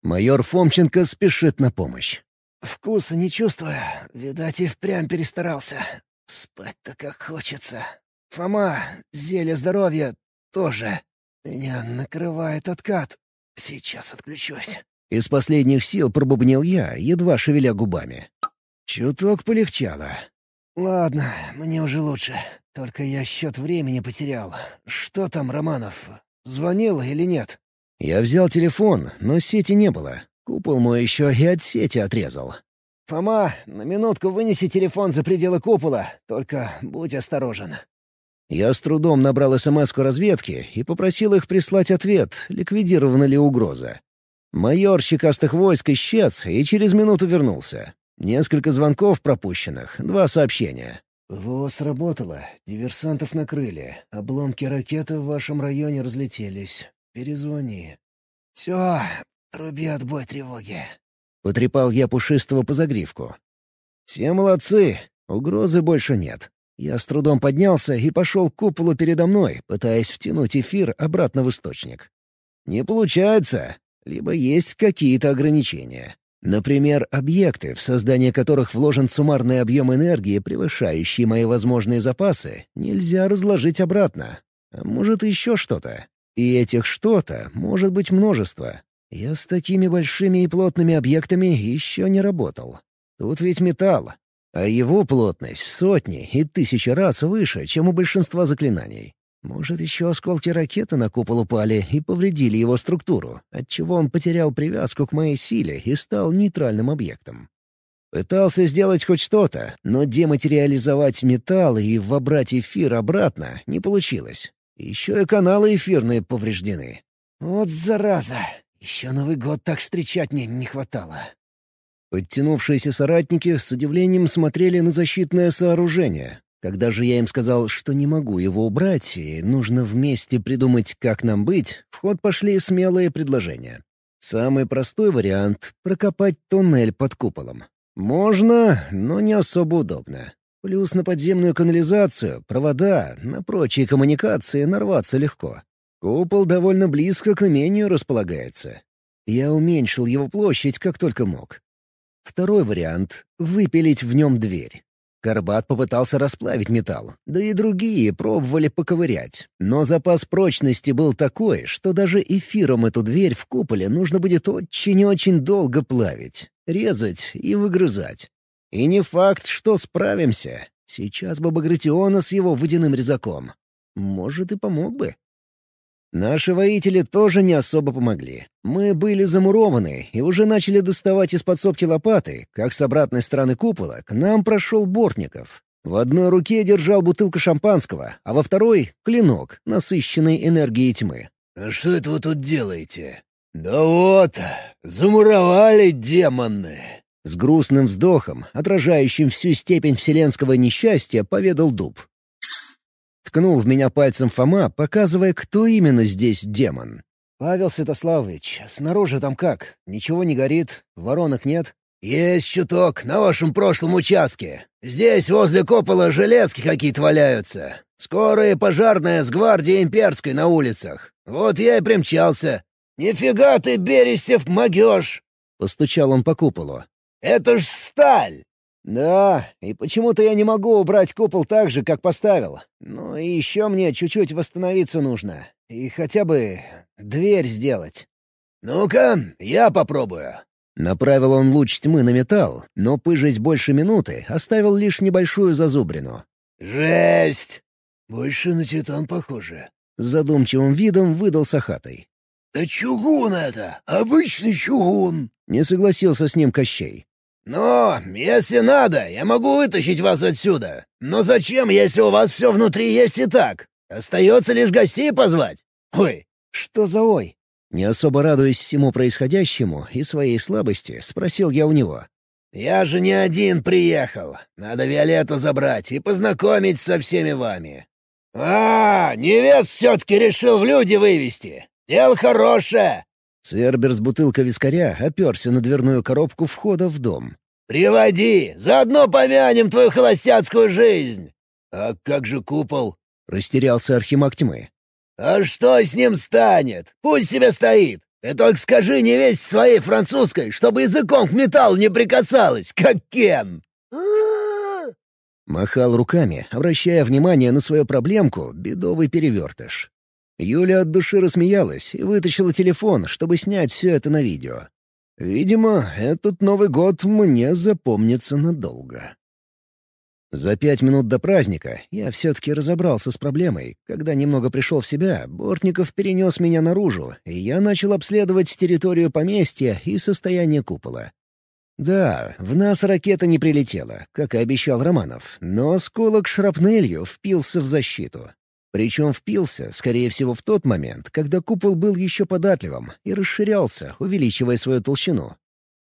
Майор Фомченко спешит на помощь. «Вкуса не чувствую. Видать, и впрямь перестарался. Спать-то как хочется. Фома, зелье здоровья тоже. Меня накрывает откат. Сейчас отключусь. Из последних сил пробубнил я, едва шевеля губами. Чуток полегчало. Ладно, мне уже лучше. Только я счет времени потерял. Что там, Романов? Звонил или нет? Я взял телефон, но сети не было. Купол мой еще и от сети отрезал. «Фома, на минутку вынеси телефон за пределы купола, только будь осторожен». Я с трудом набрал смс разведки и попросил их прислать ответ, ликвидирована ли угроза. Майор щекастых войск исчез и через минуту вернулся. Несколько звонков пропущенных, два сообщения. «ВО сработало. Диверсантов накрыли. Обломки ракеты в вашем районе разлетелись. Перезвони». «Все, труби отбой тревоги». Потрепал я пушистого по загривку. «Все молодцы. Угрозы больше нет. Я с трудом поднялся и пошел к куполу передо мной, пытаясь втянуть эфир обратно в источник. Не получается. Либо есть какие-то ограничения. Например, объекты, в создание которых вложен суммарный объем энергии, превышающий мои возможные запасы, нельзя разложить обратно. А может, еще что-то. И этих что-то может быть множество. Я с такими большими и плотными объектами еще не работал. Тут ведь металл, а его плотность в сотни и тысячи раз выше, чем у большинства заклинаний. Может, еще осколки ракеты на купол упали и повредили его структуру, отчего он потерял привязку к моей силе и стал нейтральным объектом. Пытался сделать хоть что-то, но дематериализовать металл и вобрать эфир обратно не получилось. Еще и каналы эфирные повреждены. Вот зараза! Еще Новый год так встречать мне не хватало. Подтянувшиеся соратники с удивлением смотрели на защитное сооружение. Когда же я им сказал, что не могу его убрать и нужно вместе придумать, как нам быть, в ход пошли смелые предложения. Самый простой вариант — прокопать туннель под куполом. Можно, но не особо удобно. Плюс на подземную канализацию, провода, на прочие коммуникации нарваться легко. Купол довольно близко к имению располагается. Я уменьшил его площадь как только мог. Второй вариант — выпилить в нем дверь. Карбат попытался расплавить металл, да и другие пробовали поковырять. Но запас прочности был такой, что даже эфиром эту дверь в куполе нужно будет очень и очень долго плавить, резать и выгрызать. И не факт, что справимся. Сейчас бы Багратиона с его водяным резаком. Может, и помог бы. Наши воители тоже не особо помогли. Мы были замурованы и уже начали доставать из подсобки лопаты, как с обратной стороны купола к нам прошел Бортников. В одной руке держал бутылку шампанского, а во второй — клинок, насыщенный энергией тьмы. «А что это вы тут делаете?» «Да вот, замуровали демоны!» С грустным вздохом, отражающим всю степень вселенского несчастья, поведал дуб. Ткнул в меня пальцем Фома, показывая, кто именно здесь демон. «Павел Святославович, снаружи там как? Ничего не горит? Воронок нет?» «Есть чуток на вашем прошлом участке. Здесь возле купола железки какие-то валяются. Скорая пожарная с гвардией имперской на улицах. Вот я и примчался. Нифига ты, Берестев, могешь!» Постучал он по куполу. «Это ж сталь! «Да, и почему-то я не могу убрать купол так же, как поставил. Ну и еще мне чуть-чуть восстановиться нужно. И хотя бы дверь сделать». «Ну-ка, я попробую». Направил он луч тьмы на металл, но пыжись больше минуты оставил лишь небольшую зазубрину. «Жесть! Больше на титан похоже». С задумчивым видом выдал Сахатой. «Да чугун это! Обычный чугун!» — не согласился с ним Кощей. «Но, если надо, я могу вытащить вас отсюда. Но зачем, если у вас все внутри есть и так? Остается лишь гостей позвать. Ой, что за ой?» Не особо радуясь всему происходящему и своей слабости, спросил я у него. «Я же не один приехал. Надо Виолетту забрать и познакомить со всеми вами». «А, невест все-таки решил в люди вывести. Дело хорошее. Цербер с бутылкой вискаря оперся на дверную коробку входа в дом. «Приводи! Заодно помянем твою холостяцкую жизнь!» «А как же купол?» — растерялся Архимаг Тьмы. «А что с ним станет? Пусть себе стоит! Ты только скажи невесть своей французской, чтобы языком к металлу не прикасалась, как Кен!» Махал руками, обращая внимание на свою проблемку, бедовый перевертыш. Юля от души рассмеялась и вытащила телефон, чтобы снять все это на видео. Видимо, этот Новый год мне запомнится надолго. За пять минут до праздника я все-таки разобрался с проблемой. Когда немного пришел в себя, Бортников перенес меня наружу, и я начал обследовать территорию поместья и состояние купола. Да, в нас ракета не прилетела, как и обещал Романов, но осколок шрапнелью впился в защиту. Причем впился, скорее всего, в тот момент, когда купол был еще податливым и расширялся, увеличивая свою толщину.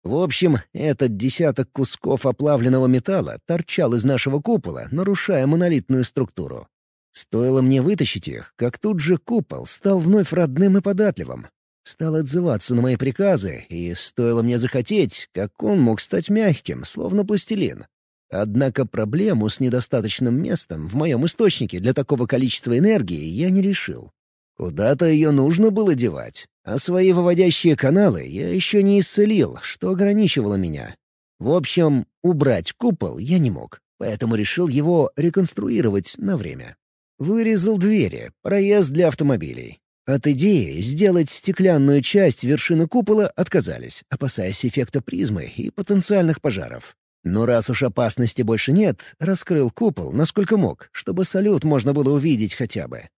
В общем, этот десяток кусков оплавленного металла торчал из нашего купола, нарушая монолитную структуру. Стоило мне вытащить их, как тут же купол стал вновь родным и податливым. Стал отзываться на мои приказы, и стоило мне захотеть, как он мог стать мягким, словно пластилин. Однако проблему с недостаточным местом в моем источнике для такого количества энергии я не решил. Куда-то ее нужно было девать, а свои выводящие каналы я еще не исцелил, что ограничивало меня. В общем, убрать купол я не мог, поэтому решил его реконструировать на время. Вырезал двери, проезд для автомобилей. От идеи сделать стеклянную часть вершины купола отказались, опасаясь эффекта призмы и потенциальных пожаров. Но раз уж опасности больше нет, раскрыл купол, насколько мог, чтобы салют можно было увидеть хотя бы.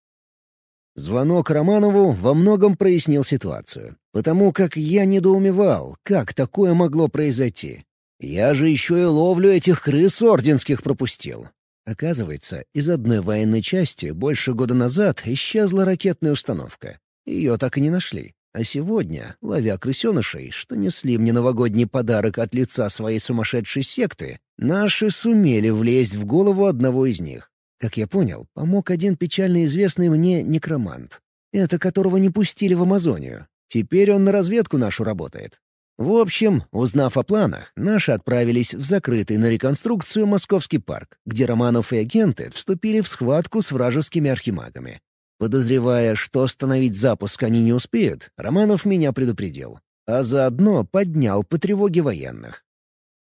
Звонок Романову во многом прояснил ситуацию, потому как я недоумевал, как такое могло произойти. Я же еще и ловлю этих крыс орденских пропустил. Оказывается, из одной военной части больше года назад исчезла ракетная установка. Ее так и не нашли. А сегодня, ловя крысенышей, что несли мне новогодний подарок от лица своей сумасшедшей секты, наши сумели влезть в голову одного из них. Как я понял, помог один печально известный мне некромант. Это которого не пустили в Амазонию. Теперь он на разведку нашу работает. В общем, узнав о планах, наши отправились в закрытый на реконструкцию Московский парк, где Романов и агенты вступили в схватку с вражескими архимагами. Подозревая, что остановить запуск они не успеют, Романов меня предупредил, а заодно поднял по тревоге военных.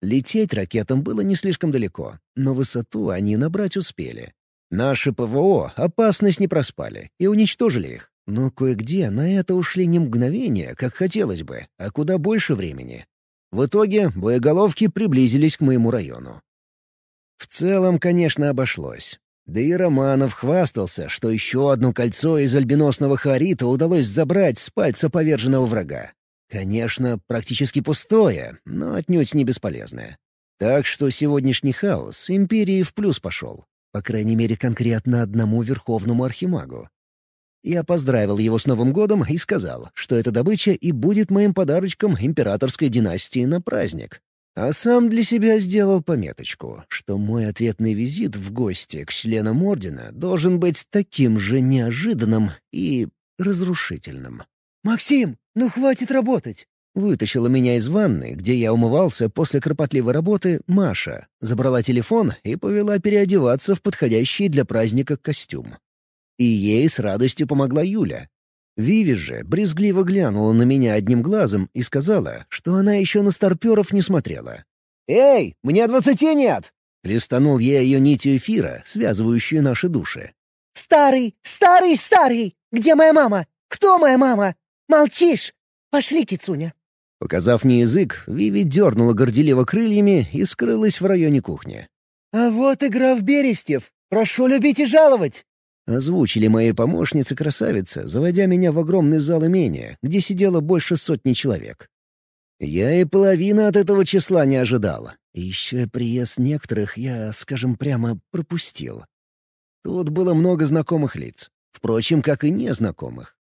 Лететь ракетам было не слишком далеко, но высоту они набрать успели. Наши ПВО опасность не проспали и уничтожили их. Но кое-где на это ушли не мгновения, как хотелось бы, а куда больше времени. В итоге боеголовки приблизились к моему району. В целом, конечно, обошлось. Да и Романов хвастался, что еще одно кольцо из альбиносного харита удалось забрать с пальца поверженного врага. Конечно, практически пустое, но отнюдь не бесполезное. Так что сегодняшний хаос Империи в плюс пошел. По крайней мере, конкретно одному Верховному Архимагу. Я поздравил его с Новым годом и сказал, что эта добыча и будет моим подарочком императорской династии на праздник. А сам для себя сделал пометочку, что мой ответный визит в гости к членам Ордена должен быть таким же неожиданным и разрушительным. «Максим, ну хватит работать!» Вытащила меня из ванны, где я умывался после кропотливой работы, Маша, забрала телефон и повела переодеваться в подходящий для праздника костюм. И ей с радостью помогла Юля. Виви же брезгливо глянула на меня одним глазом и сказала, что она еще на старперов не смотрела. «Эй, мне двадцати нет!» Листанул я ее нитью эфира, связывающую наши души. «Старый, старый, старый! Где моя мама? Кто моя мама? Молчишь? Пошли, Кицуня!» Показав мне язык, Виви дернула горделиво крыльями и скрылась в районе кухни. «А вот и граф Берестев! Прошу любить и жаловать!» Озвучили мои помощницы-красавицы, заводя меня в огромный зал имения, где сидело больше сотни человек. Я и половины от этого числа не ожидал. И еще приезд некоторых я, скажем прямо, пропустил. Тут было много знакомых лиц. Впрочем, как и незнакомых.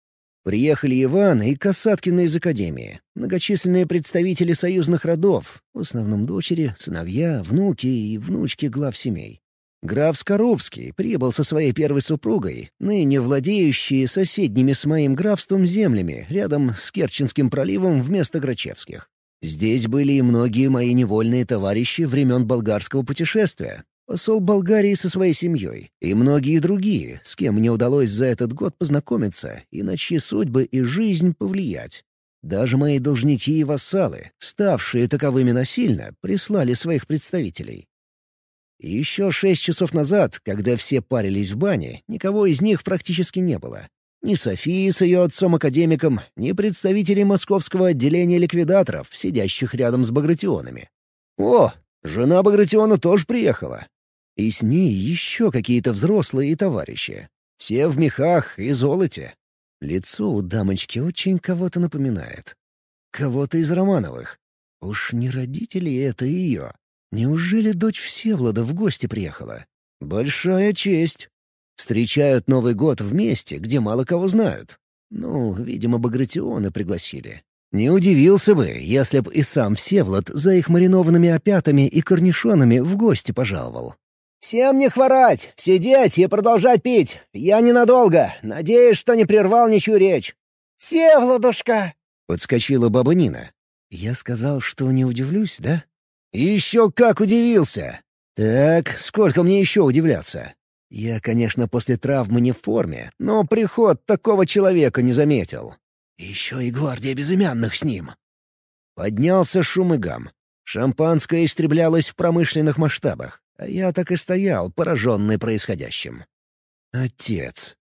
Приехали Иван и Касаткины из Академии, многочисленные представители союзных родов, в основном дочери, сыновья, внуки и внучки глав семей. Граф Скоробский прибыл со своей первой супругой, ныне владеющей соседними с моим графством землями рядом с Керченским проливом вместо Грачевских. Здесь были и многие мои невольные товарищи времен болгарского путешествия, посол Болгарии со своей семьей, и многие другие, с кем мне удалось за этот год познакомиться и на чьи судьбы и жизнь повлиять. Даже мои должники и вассалы, ставшие таковыми насильно, прислали своих представителей. Еще шесть часов назад, когда все парились в бане, никого из них практически не было. Ни Софии с ее отцом-академиком, ни представителей московского отделения ликвидаторов, сидящих рядом с Багратионами. О, жена Багратиона тоже приехала. И с ней еще какие-то взрослые и товарищи. Все в мехах и золоте. Лицо у дамочки очень кого-то напоминает. Кого-то из Романовых. Уж не родители это ее. Неужели дочь Всевлада в гости приехала? Большая честь. Встречают Новый год вместе, где мало кого знают. Ну, видимо, Багратионы пригласили. Не удивился бы, если б и сам Всевлад за их маринованными опятами и корнишонами в гости пожаловал. «Всем не хворать, сидеть и продолжать пить. Я ненадолго. Надеюсь, что не прервал ничью речь». «Всевладушка!» — подскочила баба Нина. Я сказал, что не удивлюсь, да? Еще как удивился! Так, сколько мне еще удивляться? Я, конечно, после травмы не в форме, но приход такого человека не заметил. Еще и гвардия безымянных с ним. Поднялся шум и гам. Шампанское истреблялось в промышленных масштабах, а я так и стоял, пораженный происходящим. Отец.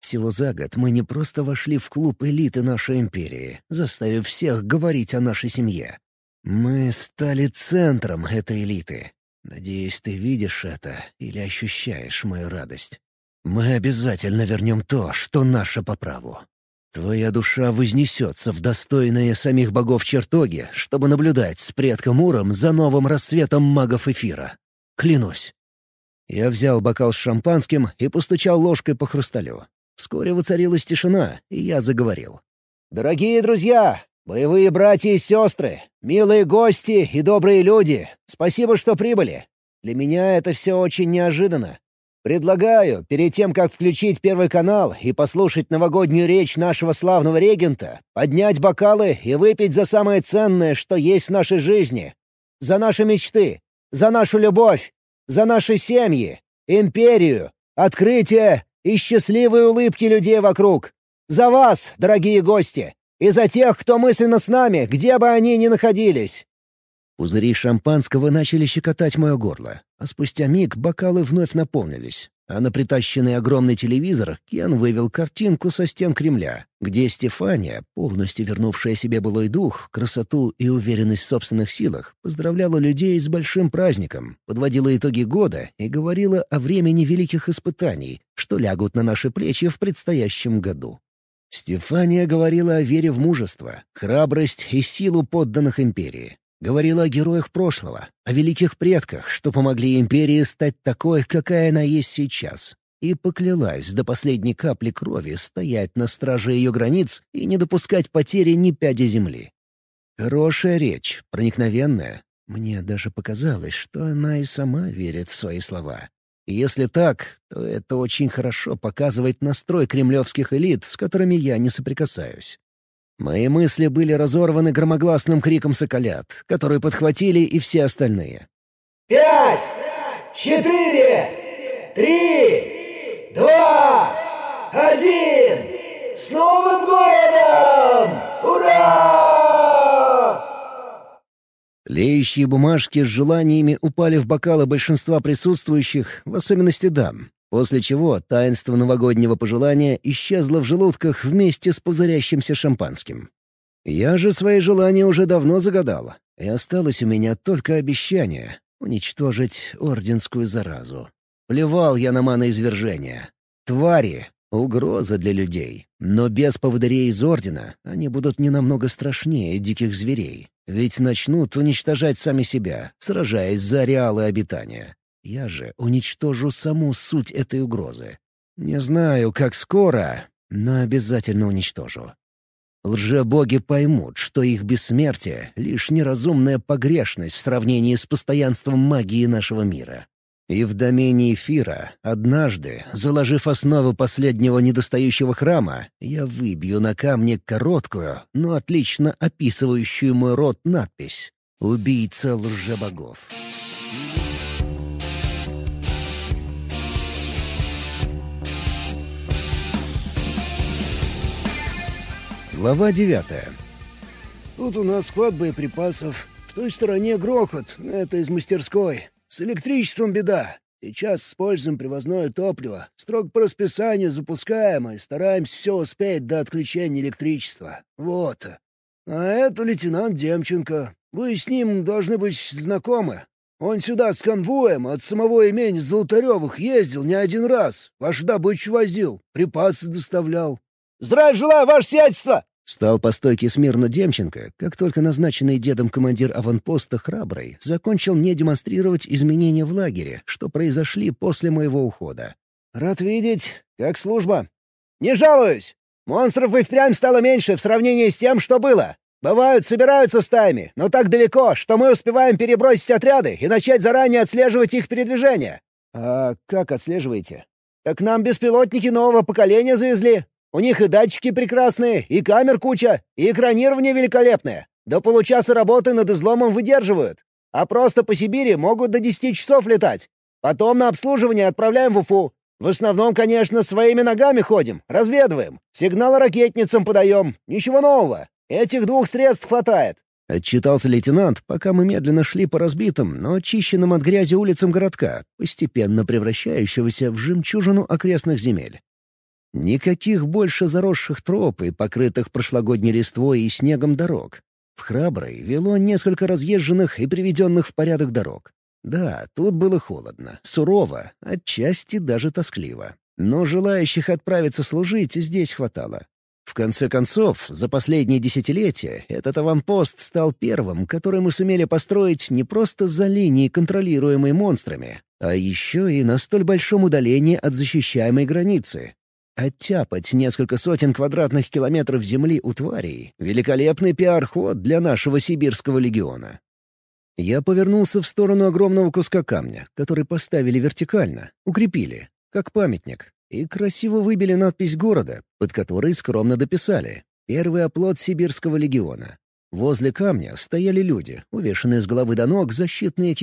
Всего за год мы не просто вошли в клуб элиты нашей империи, заставив всех говорить о нашей семье. Мы стали центром этой элиты. Надеюсь, ты видишь это или ощущаешь мою радость. Мы обязательно вернем то, что наше по праву. Твоя душа вознесется в достойные самих богов чертоги, чтобы наблюдать с предком Уром за новым рассветом магов эфира. Клянусь. Я взял бокал с шампанским и постучал ложкой по хрусталю. Вскоре воцарилась тишина, и я заговорил. «Дорогие друзья, боевые братья и сестры, милые гости и добрые люди, спасибо, что прибыли. Для меня это все очень неожиданно. Предлагаю, перед тем, как включить Первый канал и послушать новогоднюю речь нашего славного регента, поднять бокалы и выпить за самое ценное, что есть в нашей жизни. За наши мечты, за нашу любовь, за наши семьи, империю, открытие и счастливые улыбки людей вокруг. За вас, дорогие гости, и за тех, кто мысленно с нами, где бы они ни находились. Пузыри шампанского начали щекотать мое горло, а спустя миг бокалы вновь наполнились. А на притащенный огромный телевизор Кен вывел картинку со стен Кремля, где Стефания, полностью вернувшая себе былой дух, красоту и уверенность в собственных силах, поздравляла людей с большим праздником, подводила итоги года и говорила о времени великих испытаний, что лягут на наши плечи в предстоящем году. Стефания говорила о вере в мужество, храбрость и силу подданных империи, Говорила о героях прошлого, о великих предках, что помогли империи стать такой, какая она есть сейчас. И поклялась до последней капли крови стоять на страже ее границ и не допускать потери ни пяди земли. Хорошая речь, проникновенная. Мне даже показалось, что она и сама верит в свои слова. Если так, то это очень хорошо показывает настрой кремлевских элит, с которыми я не соприкасаюсь. Мои мысли были разорваны громогласным криком соколят, который подхватили и все остальные. «Пять! Четыре! Три! Два! Один! С Новым годом! Ура!» Леющие бумажки с желаниями упали в бокалы большинства присутствующих, в особенности дам, После чего таинство новогоднего пожелания исчезло в желудках вместе с пузырящимся шампанским. Я же свои желания уже давно загадала, и осталось у меня только обещание — уничтожить орденскую заразу. Плевал я на маноизвержение. Твари — угроза для людей. Но без поводырей из Ордена они будут не намного страшнее диких зверей, ведь начнут уничтожать сами себя, сражаясь за ареалы обитания. Я же уничтожу саму суть этой угрозы. Не знаю, как скоро, но обязательно уничтожу. Лжебоги поймут, что их бессмертие — лишь неразумная погрешность в сравнении с постоянством магии нашего мира. И в домене эфира, однажды, заложив основы последнего недостающего храма, я выбью на камне короткую, но отлично описывающую мой род надпись «Убийца лжебогов». Глава девятая. Тут у нас склад боеприпасов. В той стороне грохот, это из мастерской. С электричеством беда. Сейчас используем привозное топливо. Строго по расписанию запускаем и стараемся все успеть до отключения электричества. Вот. А это лейтенант Демченко. Вы с ним должны быть знакомы. Он сюда с конвоем от самого имени Золотаревых ездил не один раз. Вашу добычу возил, припасы доставлял. «Здравия желаю, ваше сиятельство!» Стал по стойке смирно Демченко, как только назначенный дедом командир аванпоста Храбрый закончил мне демонстрировать изменения в лагере, что произошли после моего ухода. «Рад видеть. Как служба?» «Не жалуюсь. Монстров и впрямь стало меньше в сравнении с тем, что было. Бывают, собираются стаями, но так далеко, что мы успеваем перебросить отряды и начать заранее отслеживать их передвижение». «А как отслеживаете?» «Так нам беспилотники нового поколения завезли. У них и датчики прекрасные, и камер куча, и экранирование великолепное. До получаса работы над изломом выдерживают. А просто по Сибири могут до 10 часов летать. Потом на обслуживание отправляем в Уфу. В основном, конечно, своими ногами ходим, разведываем. Сигналы ракетницам подаем. Ничего нового. Этих двух средств хватает. Отчитался лейтенант, пока мы медленно шли по разбитым, но очищенным от грязи улицам городка, постепенно превращающегося в жемчужину окрестных земель. Никаких больше заросших троп и покрытых прошлогодней листвой и снегом дорог. В Храброй вело несколько разъезженных и приведенных в порядок дорог. Да, тут было холодно, сурово, отчасти даже тоскливо. Но желающих отправиться служить здесь хватало. В конце концов, за последние десятилетия этот аванпост стал первым, который мы сумели построить не просто за линией, контролируемой монстрами, а еще и на столь большом удалении от защищаемой границы. Оттяпать несколько сотен квадратных километров земли у тварей — великолепный пиар-ход для нашего сибирского легиона. Я повернулся в сторону огромного куска камня, который поставили вертикально, укрепили, как памятник, и красиво выбили надпись города, под которой скромно дописали «Первый оплот Сибирского легиона». Возле камня стояли люди, увешанные с головы до ног защитные